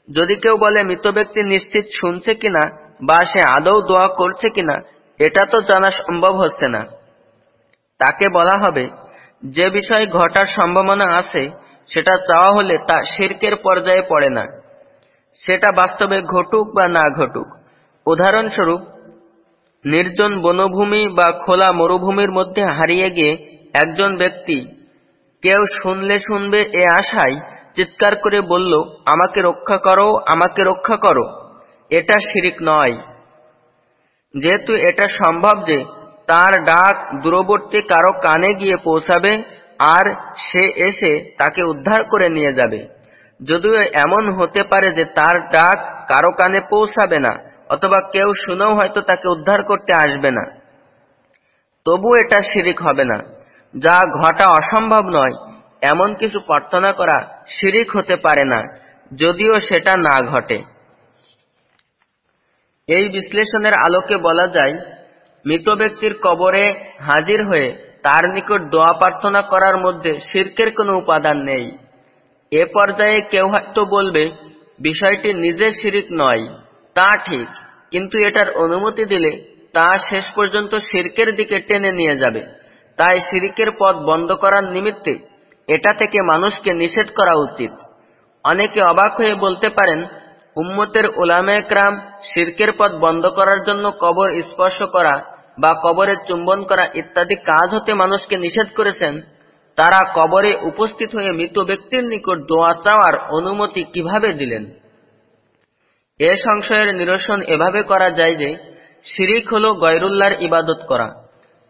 যদি কেউ বলে, মৃত ব্যক্তি নিশ্চিত শুনছে কিনা বা সে আদৌ দোয়া করছে কিনা, এটা তো জানা সম্ভব হচ্ছে না। তাকে বলা হবে, যে বিষয় ঘটার সম্ভাবনা আছে, সেটা চাওয়া হলে তা শির্কের পর্যায়ে পড়ে না। সেটা বাস্তবে ঘটুক বা না ঘটুক। উদাহরণস্বরূপ নির্জন বনভূমি বা খোলা মরুভূমির মধ্যে হারিয়ে গিয়ে একজন ব্যক্তি কেউ শুনলে শুনবে এ আশায় চিৎকার করে বলল, আমাকে রক্ষা করো, আমাকে রক্ষা করো। এটা শিরিক নয়। যেহেতু এটা সম্ভব যে তার ডাক দূরবর্তী কারও কানে গিয়ে পৌঁছাবে আর সে এসে তাকে উদ্ধার করে নিয়ে যাবে। যদিও এমন হতে পারে যে তার ডাক কারও কানে পৌঁছাবে না অথবা কেউ শুনেও হয়তো তাকে উদ্ধার করতে আসবে না। তবু এটা শিরিক হবে না। যা ঘটা অসম্ভব নয়, এমন কিছু প্রার্থনা করা শিরিক হতে পারে না, যদিও সেটা না ঘটে। এই বিশ্লেষণের আলোকে বলা যায়, মৃত ব্যক্তির কবরে হাজির হয়ে তার নিকট দোয়া প্রার্থনা করার মধ্যে শির্কের কোনো উপাদান নেই। এ পর্যায়ে কেউ হয়তো বলবে, বিষয়টি নিজে শিরিক নয়। তা ঠিক, কিন্তু এটার অনুমতি দিলে তা শেষ পর্যন্ত শির্কের দিকে টেনে নিয়ে যাবে। তাই শিরিকের পথ বন্ধ করার নিমিত্তে এটা থেকে মানুষকে নিষেধ করা উচিত। অনেকে অবাক হয়ে বলতে পারেন, উম্মতের ওলামেকরাম শির্কের পথ বন্ধ করার জন্য কবর স্পর্শ করা বা কবরে চুম্বন করা ইত্যাদি কাজ হতে মানুষকে নিষেধ করেছেন। তারা কবরে উপস্থিত হয়ে মৃত ব্যক্তির নিকট দোয়া চাওয়ার অনুমতি কীভাবে দিলেন? এ সংশয়ের নিরসন এভাবে করা যায় যে, শিরিক হল গয়রুল্লাহর ইবাদত করা,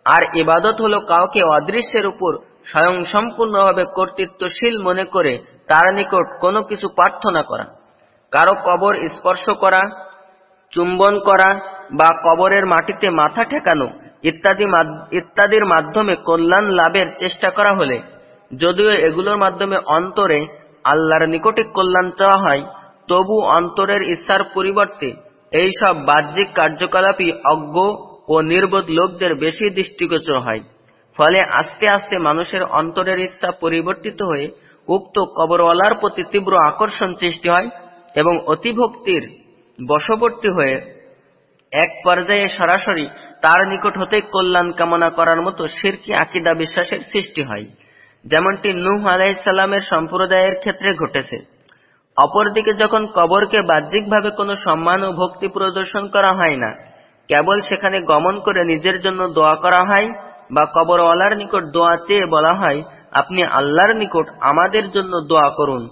আর ইবাদত হল কাউকে অদৃশ্যের উপর স্বয়ং সম্পূর্ণভাবে কর্তৃত্বশীল মনে করে তার নিকট কোনো কিছু প্রার্থনা করা, কারও কবর স্পর্শ করা, চুম্বন করা, বা কবরের মাটিতে মাথা ঠেকানো ইত্যাদি ইত্যাদির মাধ্যমে কল্যাণ লাভের চেষ্টা করা হলে, যদিও এগুলোর মাধ্যমে অন্তরে আল্লাহর নিকটে কল্যাণ চাওয়া হয় তবু অন্তরের ইচ্ছার পরিবর্তে এই সব বাহ্যিক কার্যকলাপই অজ্ঞ ও নির্বোধ লোকদের বেশি দৃষ্টিগোচর হয়। ফলে আস্তে আস্তে মানুষের অন্তরের ইচ্ছা পরিবর্তিত হয়ে উক্ত কবরওয়ালার প্রতি তীব্র আকর্ষণ সৃষ্টি হয় এবং অতিভক্তির বশবর্তী হয়ে এক পর্যায়ে সরাসরি তার নিকট হতে কল্যাণ কামনা করার মতো শিরকি আকিদা বিশ্বাসের সৃষ্টি হয়, যেমনটি নূহ আলাইসাল্লামের সম্প্রদায়ের ক্ষেত্রে ঘটেছে। অপরদিকে যখন কবরকে বাহ্যিকভাবে কোনো সম্মান ও ভক্তি প্রদর্শন করা হয় না, কেবল সেখানে গমন করে নিজের জন্য দোয়া করা হয় বা কবরওয়ালার নিকট দোয়া চেয়ে বলা হয়, আপনি আল্লাহর নিকট আমাদের জন্য দোয়া করুন।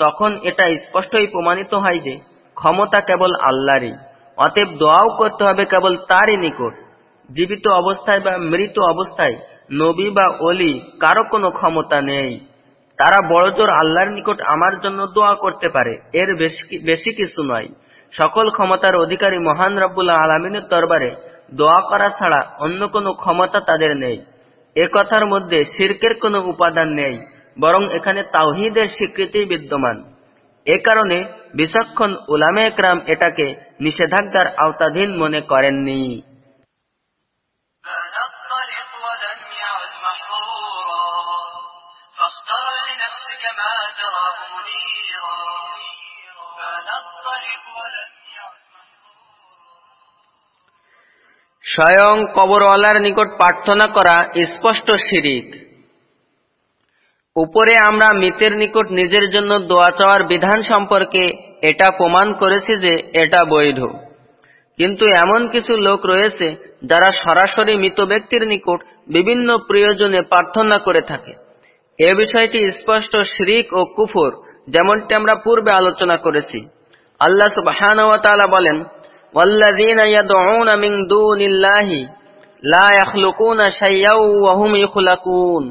তখন এটা স্পষ্টই প্রমাণিত হয় যে ক্ষমতা কেবল আল্লাহরই, অতএব দোয়াও করতে হবে কেবল তারই নিকট। জীবিত অবস্থায় বা মৃত অবস্থায় নবী বা অলি কারও কোনো ক্ষমতা নেই। তারা বড়জোর আল্লাহর নিকট আমার জন্য দোয়া করতে পারে। এর বেশি কিছু নয়। সকল ক্ষমতার অধিকারী মহান রব্বুল্লাহ আলমিনের দরবারে দোয়া করা ছাড়া অন্য কোনো ক্ষমতা তাদের নেই। এ কথার মধ্যে শির্কের কোনো উপাদান নেই, বরং এখানে তাওহিদের স্বীকৃতি বিদ্যমান। এ কারণে বিচক্ষণ উলামে একরাম এটাকে নিষেধাজ্ঞার আওতাধীন মনে করেননি। স্বয়ং কবরওয়ালার নিকট প্রার্থনা করা স্পষ্ট শিরিক। উপরে আমরা মৃতের নিকট নিজের জন্য দোয়া চাওয়ার বিধান সম্পর্কে এটা প্রমাণ করেছি যে এটা বৈধ। কিন্তু এমন কিছু লোক রয়েছে যারা সরাসরি মৃত ব্যক্তির নিকট বিভিন্ন প্রয়োজনে প্রার্থনা করে থাকে। এ বিষয়টি স্পষ্ট শিরিক ও কুফর, যেমনটি আমরা পূর্বে আলোচনা করেছি। আল্লাহ সুবাহ বলেন والذين يدعون من دون الله لا يخلقون شيئا وهم يخلقون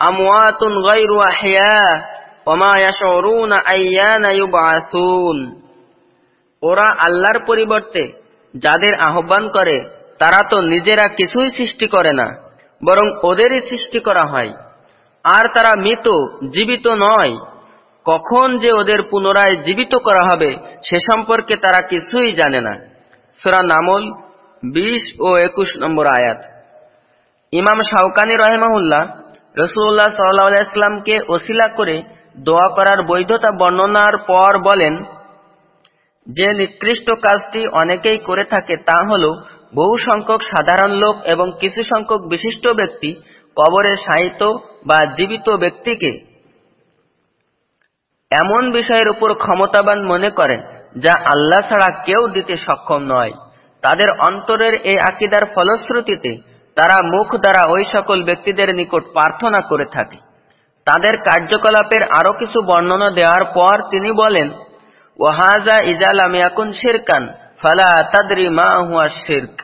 أموات غير أحياء وما يشعرون أيان يبعثون ওরা আল্লাহর পরিবর্তে যাদের আহ্বান করে তারা তো নিজেরা কিছুই সৃষ্টি করে না বরং ওদেরই সৃষ্টি করা হয় আর তারা মৃত জীবিত নয় কখন যে ওদের পুনরায় জীবিত করা হবে সে সম্পর্কে তারা কিছুই জানে না। সুরা নামল বিশ ও একুশ নম্বর আয়াত। ইমাম শাওকানি রহেমাহুল্লাহ রসুল্লাহ সাল্লাহামকে ওসিলা করে দোয়া করার বৈধতা বর্ণনার পর বলেন, যে নিকৃষ্ট কাজটি অনেকেই করে থাকে তা হল বহু সংখ্যক সাধারণ লোক এবং কিছু সংখ্যক বিশিষ্ট ব্যক্তি কবরে সাহিত্য বা জীবিত ব্যক্তিকে এমন বিষয়ের উপর ক্ষমতাবান মনে করেন, যা আল্লাহ ছাড়া কেউ দিতে সক্ষম নয়। তাদের অন্তরের এই আকিদার ফলশ্রুতিতে তারা মুখ দ্বারা ওই সকল ব্যক্তিদের নিকট প্রার্থনা করে থাকে। তাদের কার্যকলাপের আরও কিছু বর্ণনা দেওয়ার পর তিনি বলেন, ওয়াহাজা ইজাল আমিয়াকুন শিরকান, ফালা তাদরি মা হুয়া শিরক।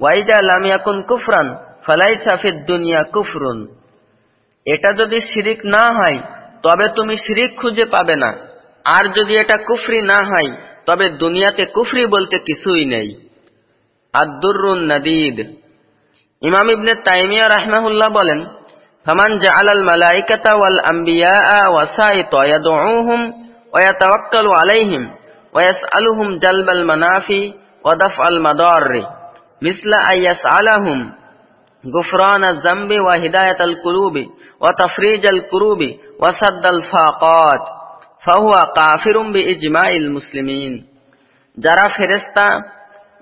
ওয়াইজা লামিয়াকুন কুফরান ফালাই সাফিদ দুনিয়া কুফরুন। এটা যদি শিরিক না হয় তবে তুমি শিরিক খুঁজে পাবে না। আর যদি এটা কুফরি না হয়, তবে দুনিয়াতে কুফরি বলতে কিছুই নেই। আদুরুন নাদিদ। ইমাম ইবনে তাইমিয়া রাহমাহুল্লাহ বলেন, ফামান জাআলাল মালাইকাতা ওয়াল আমবিয়া ওয়াসাইতা ইয়াদউহুম ওয়া ইয়াতাওয়াক্কালু আলাইহিম ওয়া ইয়াসআলুহুম জালবাল মানাফি ওয়া দাফআল মাদাররি মিসলা আইয়াসআলাহুম গুফরানাজ জামবি ওয়া হিদায়াতাল কুলুবি। وتفريج الكروب وسد الفاقات فهو কাফির بإجماع المسلمين যারা ফেরেস্তা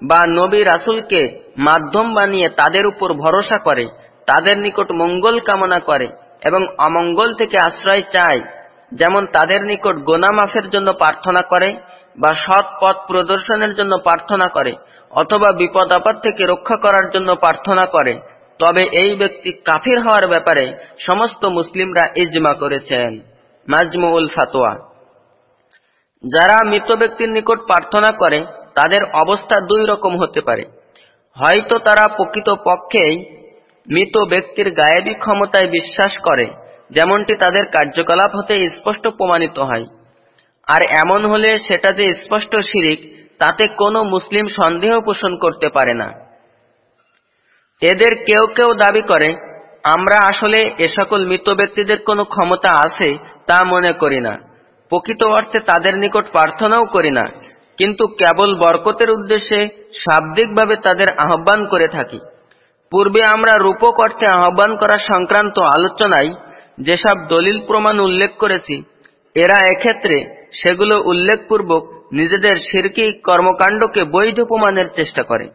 বা নবী রাসুলকে মাধ্যম বানিয়ে তাদের উপর ভরসা করে তাদের নিকট মঙ্গল কামনা করে এবং অমঙ্গল থেকে আশ্রয় চায় যেমন তাদের নিকট গোনা মাফের জন্য প্রার্থনা করে বা সৎ পথ প্রদর্শনের জন্য প্রার্থনা করে অথবা বিপদ আপদ থেকে রক্ষা করার জন্য প্রার্থনা করে তবে এই ব্যক্তি কাফির হওয়ার ব্যাপারে সমস্ত মুসলিমরা ইজমা করেছেন। মাজমুল ফাতোয়া। যারা মৃত ব্যক্তির নিকট প্রার্থনা করে, তাদের অবস্থা দুই রকম হতে পারে। হয়তো তারা প্রকৃত পক্ষেই মৃত ব্যক্তির গায়েবী ক্ষমতায় বিশ্বাস করে, যেমনটি তাদের কার্যকলাপ হতে স্পষ্ট প্রমাণিত হয়। আর এমন হলে সেটা যে স্পষ্ট শিরিক, তাতে কোনো মুসলিম সন্দেহ পোষণ করতে পারে না। এদের কেউ কেউ দাবি করে, আমরা আসলে এ সকল মৃত ব্যক্তিদের কোনো ক্ষমতা আছে তা মনে করি না। প্রকৃত অর্থে তাদের নিকট প্রার্থনাও করি না, কিন্তু কেবল বরকতের উদ্দেশ্যে শাব্দিকভাবে তাদের আহ্বান করে থাকি। পূর্বে আমরা রূপক অর্থে আহ্বান করা সংক্রান্ত আলোচনায় যেসব দলিল প্রমাণ উল্লেখ করেছি, এরা এক্ষেত্রে সেগুলো উল্লেখপূর্বক নিজেদের শিরকি কর্মকাণ্ডকে বৈধ প্রমাণের চেষ্টা করে।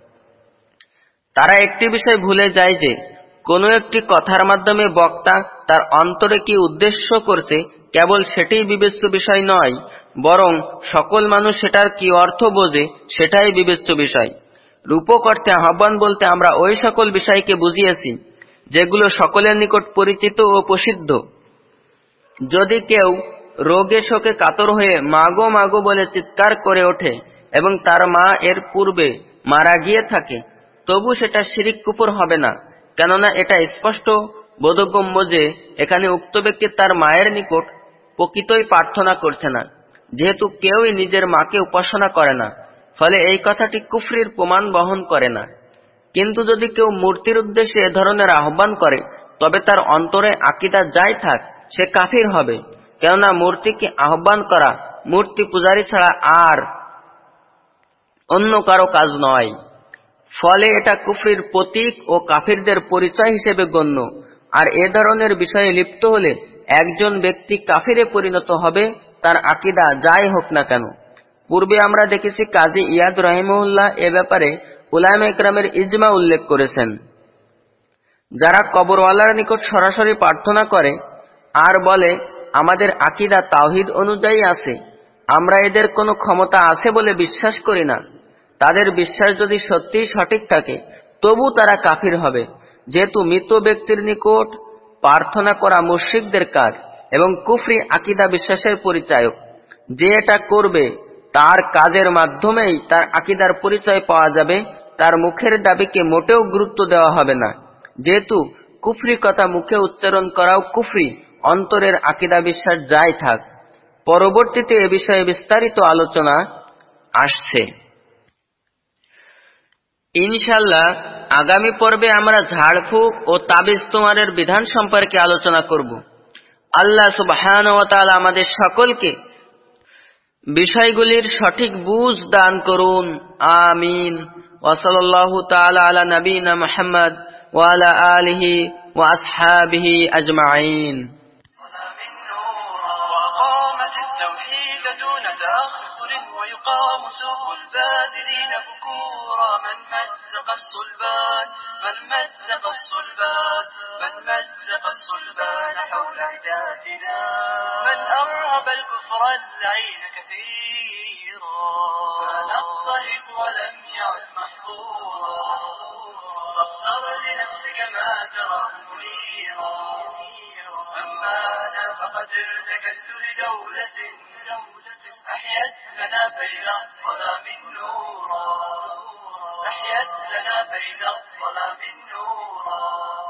তারা একটি বিষয় ভুলে যায় যে, কোনো একটি কথার মাধ্যমে বক্তা তার অন্তরে কি উদ্দেশ্য করছে কেবল সেটাই বিবেচ্য বিষয় নয়, বরং সকল মানুষ সেটার কি অর্থ বোঝে সেটাই বিবেচ্য বিষয়। রূপক অর্থে আহ্বান বলতে আমরা ওই সকল বিষয়কে বুঝিয়েছি, যেগুলো সকলের নিকট পরিচিত ও প্রসিদ্ধ। যদি কেউ রোগে শোকে কাতর হয়ে মাগো মাগো বলে চিৎকার করে ওঠে এবং তার মা এর পূর্বে মারা গিয়ে থাকে তবু সেটা শিরিক কুপুর হবে না, কেননা এটা স্পষ্ট বোধগম্য যে এখানে উক্ত ব্যক্তি তার মায়ের নিকট প্রকৃতই প্রার্থনা করছে না, যেহেতু কেউই নিজের মাকে উপাসনা করে না, ফলে এই কথাটি কুফরির প্রমাণ বহন করে না। কিন্তু যদি কেউ মূর্তির উদ্দেশ্যে এ ধরনের আহ্বান করে, তবে তার অন্তরে আকিদা যাই থাক, সে কাফির হবে, কেননা মূর্তিকে আহ্বান করা, মূর্তি পূজারী ছাড়া আর অন্য কারও কাজ নয়। ফলে এটা কুফরির প্রতীক ও কাফিরদের পরিচয় হিসেবে গণ্য। আর এ ধরনের বিষয়ে লিপ্ত হলে একজন ব্যক্তি কাফিরে পরিণত হবে, তার আকিদা যাই হোক না কেন। পূর্বে আমরা দেখেছি কাজী ইয়াদ রহিমউল্লাহ এ ব্যাপারে উলায়ম একরামের ইজমা উল্লেখ করেছেন। যারা কবরওয়ালার নিকট সরাসরি প্রার্থনা করে, আর বলে, আমাদের আকিদা তাওহিদ অনুযায়ী আছে, আমরা এদের কোনো ক্ষমতা আছে বলে বিশ্বাস করি না। তাদের বিশ্বাস যদি সত্যিই সঠিক থাকে, তবু তারা কাফির হবে। যেহেতু মৃত ব্যক্তির নিকট প্রার্থনা করা মুশ্রিকদের কাজ এবং কুফরি আকিদা বিশ্বাসের পরিচায়ক। যে এটা করবে, তার কাজের মাধ্যমেই তার আকিদার পরিচয় পাওয়া যাবে। তার মুখের দাবিকে মোটেও গুরুত্ব দেওয়া হবে না। যেহেতু কুফরি কথা মুখে উচ্চারণ করাও কুফরি, অন্তরের আকিদা বিশ্বাস যাই থাক। পরবর্তীতে এ বিষয়ে বিস্তারিত আলোচনা আসছে। ইনশাল্লাহ আগামী পর্বে আমরা ঝাড়ফুঁক ও তাবিজ তোমারের বিধান সম্পর্কে আলোচনা করব। আল্লাহ সুবহান আমাদের সকলকে বিষয়গুলির সঠিক বুঝ দান করুন। আমিন। ওসলাল্লাহু তাআলা আলা নবীনা মুহাম্মদ ওয়ালা আলিহি ওয়াসহাবিহি আজমাইন। الصلبان من مزق الصلبان من مزق الصلبان حول عداتنا من أرهب الكفر اللعين كثيرا. فنضطهد ولم يعد محظورا. فاختر لنفسك ما ترى منيرا. أما أنا فقد ارتكست لدولة أحيت لنا بين الظلام نورا. أحيت لنا بين الظلام نورا